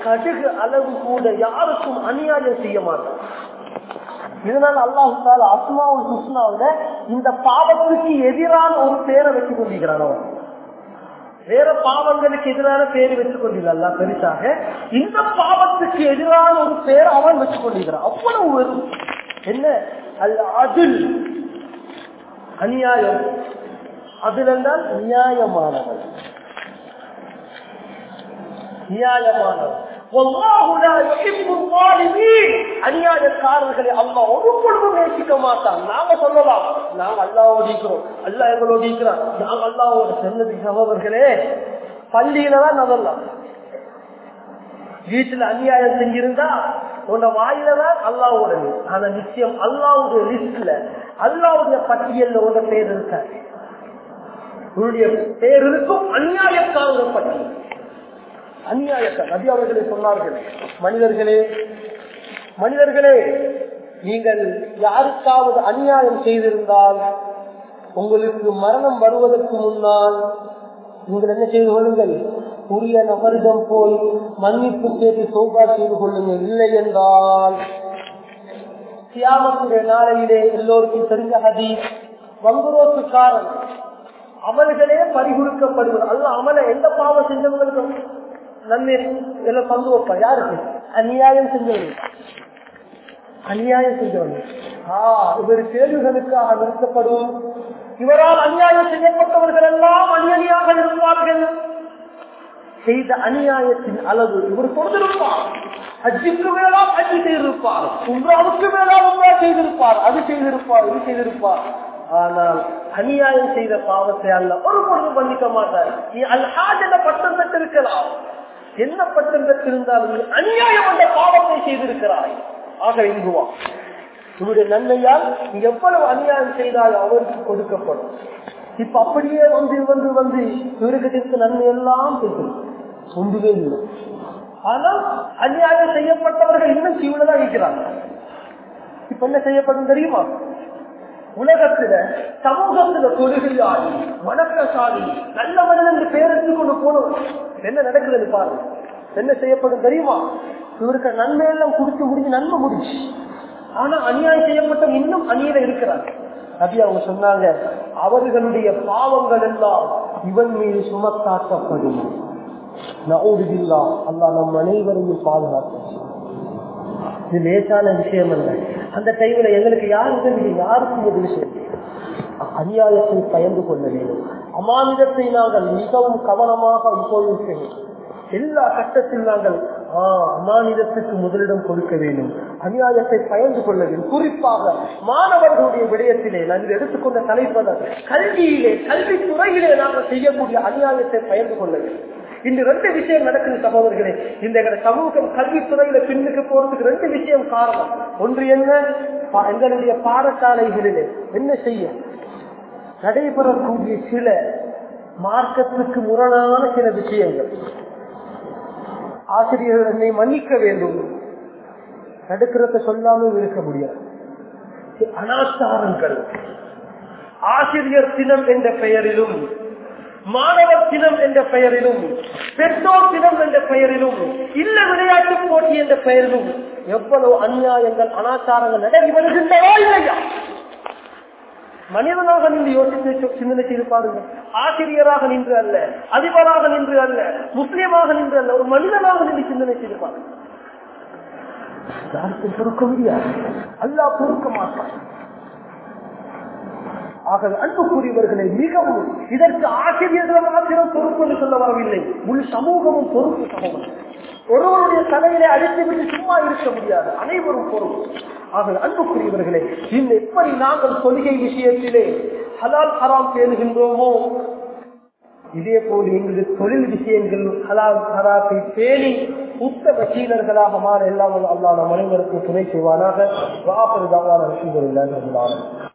கடுகு அளவு கூட யாருக்கும் அநியாயம் செய்ய மாட்டான். இதனால அல்லாஹு அஸ்மாவுல் ஹுஸ்னாவில இந்த பாவத்துக்கு எதிரான ஒரு பேரை வச்சு கொண்டிருக்கிறான்? வேற பாவங்களுக்கு எதிரான பேர் வச்சுக் கொண்டிருந்தா பெருசாக இந்த பாவத்துக்கு எதிரான ஒரு பேர் அவன் வச்சுக் கொண்டிருக்கிறான் அவ்வளவு ஒரு என்ன? அல்ல அதில் அநியாயம். அதில் என்றால் நியாயமானவன் நியாயமானவன் அநியாயக்காரர்களை அம்மா ஒரு பொழுதும் நேசிக்க மாட்டான். நாங்க சொல்லலாம். நாங்க அல்லாஹ் ஒடிக்கிறோம் அல்லா எங்களை இருக்கிறான் நாங்க அல்லாவோட சொன்னது சகோதரர்களே பள்ளியில தான் நதல்லாம் வீட்டுல அநியாயம் செஞ்சிருந்தா உன்னோட வாயில தான் அல்லாவோட ஆனா நிச்சயம் அல்லாவுடைய லிஸ்ட்ல அல்லாவுடைய பட்டியல்ல உன்னோட பேர் இருக்காரு உன்னுடைய பேர் இருக்கும் அநியாயக்காரர்கள் பட்டியல். அநியாயத்தை நபி அவர்களே சொன்னார்கள். மனிதர்களே மனிதர்களே நீங்கள் யாருக்காவது அநியாயம் செய்திருந்தால் உங்களுக்கு மரணம் வருவதற்கு முன்னால் நீங்கள் என்ன செய்து கொள்ளுங்கள்? உரிய நபரிடம் போய் மன்னிப்பு கேட்டு சோபா செய்து கொள்ளுங்கள். இல்லை என்றால் சியாமத்துடைய நாளையிலே எல்லோருக்கும் தெரிஞ்ச ஹதி வங்குரோத்துக்காரன் அமல்களே பறிகுடுக்கப்படுவது. அல்ல அமலை எந்த பாவம் செஞ்சவங்களுக்கு நன்மை எல்லாம் பங்கு வைப்பா யாருக்கு அநியாயம் செஞ்சவர்கள் அநியாயம் செஞ்சவர்கள் ஆஹ் இவர் கேள்விகளுக்காக நிறுத்தப்படும் இவரால் அநியாயம் செய்யப்பட்டவர்கள் எல்லாம் அநியணியாக இருப்பார்கள் செய்த அநியாயத்தின் அளவு இவர் கொடுத்திருப்பார் அஜிக்கு மேலாம் அஜி செய்திருப்பார் உம்ராவுக்கு மேலாம் உம்ரா செய்திருப்பார் அது செய்திருப்பார் இது செய்திருப்பார் ஆனால் அநியாயம் செய்த பாவத்தை அல்ல ஒரு பொழுது பண்ணிக்க மாட்டார் நீ அல்ஹாஜ் என்ற பட்டம் பெற்றிருக்கலாம் என்ன பட்டம் பெற்றிருந்தாலும் அநியாயம் என்ற பாவத்தை செய்திருக்கிறாய். ஆக இங்குவா உன்னுடைய நன்மையால் நீ எவ்வளவு அநியாயம் செய்தால் அவருக்கு கொடுக்கப்படும். இப்ப அப்படியே வந்து வந்து வந்து இவருக்கு தெரிந்த நன்மை எல்லாம் செய்யும் ஒன்றுமே இல்லை. ஆனால் அநியாயம் செய்யப்பட்டவர்கள் இன்னும் இவ்வளவுதான் இருக்கிறாங்க. இப்ப என்ன செய்யப்படும் தெரியுமா? உலகத்துல சமூகத்துல தொழுகையாளி வணக்கசாலி நல்ல மனிதன் என்று பேருக்கு கொண்டு போனோம் என்ன நடக்குது பாருங்க என்ன செய்யப்படும் தெரியுமா? இவருக்கு நன்மை எல்லாம் கொடுத்து முடிஞ்சு நன்மை முடிஞ்சு. ஆனா அநியாயம் செய்யப்பட்ட இன்னும் அநியில இருக்கிறாங்க அப்படி அவங்க சொன்னாங்க அவர்களுடைய பாவங்கள் எல்லாம் இவன் மீது சுமத்தாக்கப்படும். நவுதுபில்லா அல்லாஹ் நம் அனைவரையும் பாதுகாக்க இது லேசான விஷயம் அல்ல. அந்த டைம்ல எங்களுக்கு யாருக்கும் உதவி யாருக்கும் உதவி விஷயம் அநியாயத்தை பயந்து கொள்ள வேண்டும். அமானிதத்தை நாங்கள் மிகவும் கவனமாக உபயோகிக்க எல்லா கட்டத்தில் நாங்கள் அமானிதத்துக்கு முதலிடம் கொடுக்க வேண்டும். அநியாயத்தை பயந்து கொள்ள வேண்டும். குறிப்பாக மாணவர்களுடைய விடயத்திலே நாங்கள் எடுத்துக்கொண்ட தலைப்பதர் கல்வியிலே கல்வித்துறையிலே நாங்கள் செய்யக்கூடிய அநியாயத்தை பயந்து கொள்ள வேண்டும். இந்த ரெண்டு விஷயம் நடக்குது சகோதரர்களே. இந்த சமூகம் கல்வித்துறையில பின்னுக்கு போறதுக்கு ரெண்டு விஷயம் காரணம். ஒன்று என்ன? பா- எங்களுடைய பாடசாலைகளிலே என்ன செய்யும்? நடைபெறக்கூடிய சில மார்க்கத்துக்கு முரணான சில விஷயங்கள். ஆசிரியர்கள் என்னை மன்னிக்க வேண்டும். தடுக்கிறத சொல்லாமல் இருக்க முடியாது. அனாச்சாரங்கள். ஆசிரியர் தினம் என்ற பெயரிலும் மாணவர் தினம் என்ற பெயரிலும் பெற்றோர் தினம் என்ற பெயரிலும் இல்ல விளையாட்டு போட்டி என்ற பெயரிலும் எவ்வளவு அநியாயங்கள் அனாச்சாரங்கள் நடந்து வருகின்றதா இல்லையா? மனிதனாக நின்று யோசித்து சிந்தனை செய்து பாருங்கள். ஆசிரியராக நின்று அல்ல அதிபராக நின்று அல்ல முஸ்லீமாக நின்று அல்ல ஒரு மனிதனாக நின்று சிந்தனை செய்து பாருங்கள். யாருக்கும் பொறுக்க முடியாது. அல்லாஹ் பொறுக்க மாட்டான். ஆகவே கூறியவர்களை மிகவும் இதற்கு ஆசிரியர்கள் மாத்திரம் பொறுப்பு என்று சொல்ல வரவில்லை. முழு சமூகமும் பொறுப்பு சமூகம். ஒருவருடைய தலையிலே அடித்துவிட்டு சும்மா இருக்க முடியாது. அனைவரும் பொறுப்பு. ஆகவே அன்புக்குரியவர்களே இந்த எப்படி நாங்கள் கொள்கை விஷயத்திலே ஹலால் ஹராம் பேணுகின்றோமோ இதே போல் எங்களது தொழில் விஷயங்கள் ஹலால் ஹராத்தை பேணி உத்தம சீனர்களாக மாற எல்லாம் அல்லாஹ் நம் அனைவருக்கும் துணை செய்வானாக. வாப்பது தாவான விஷயங்கள்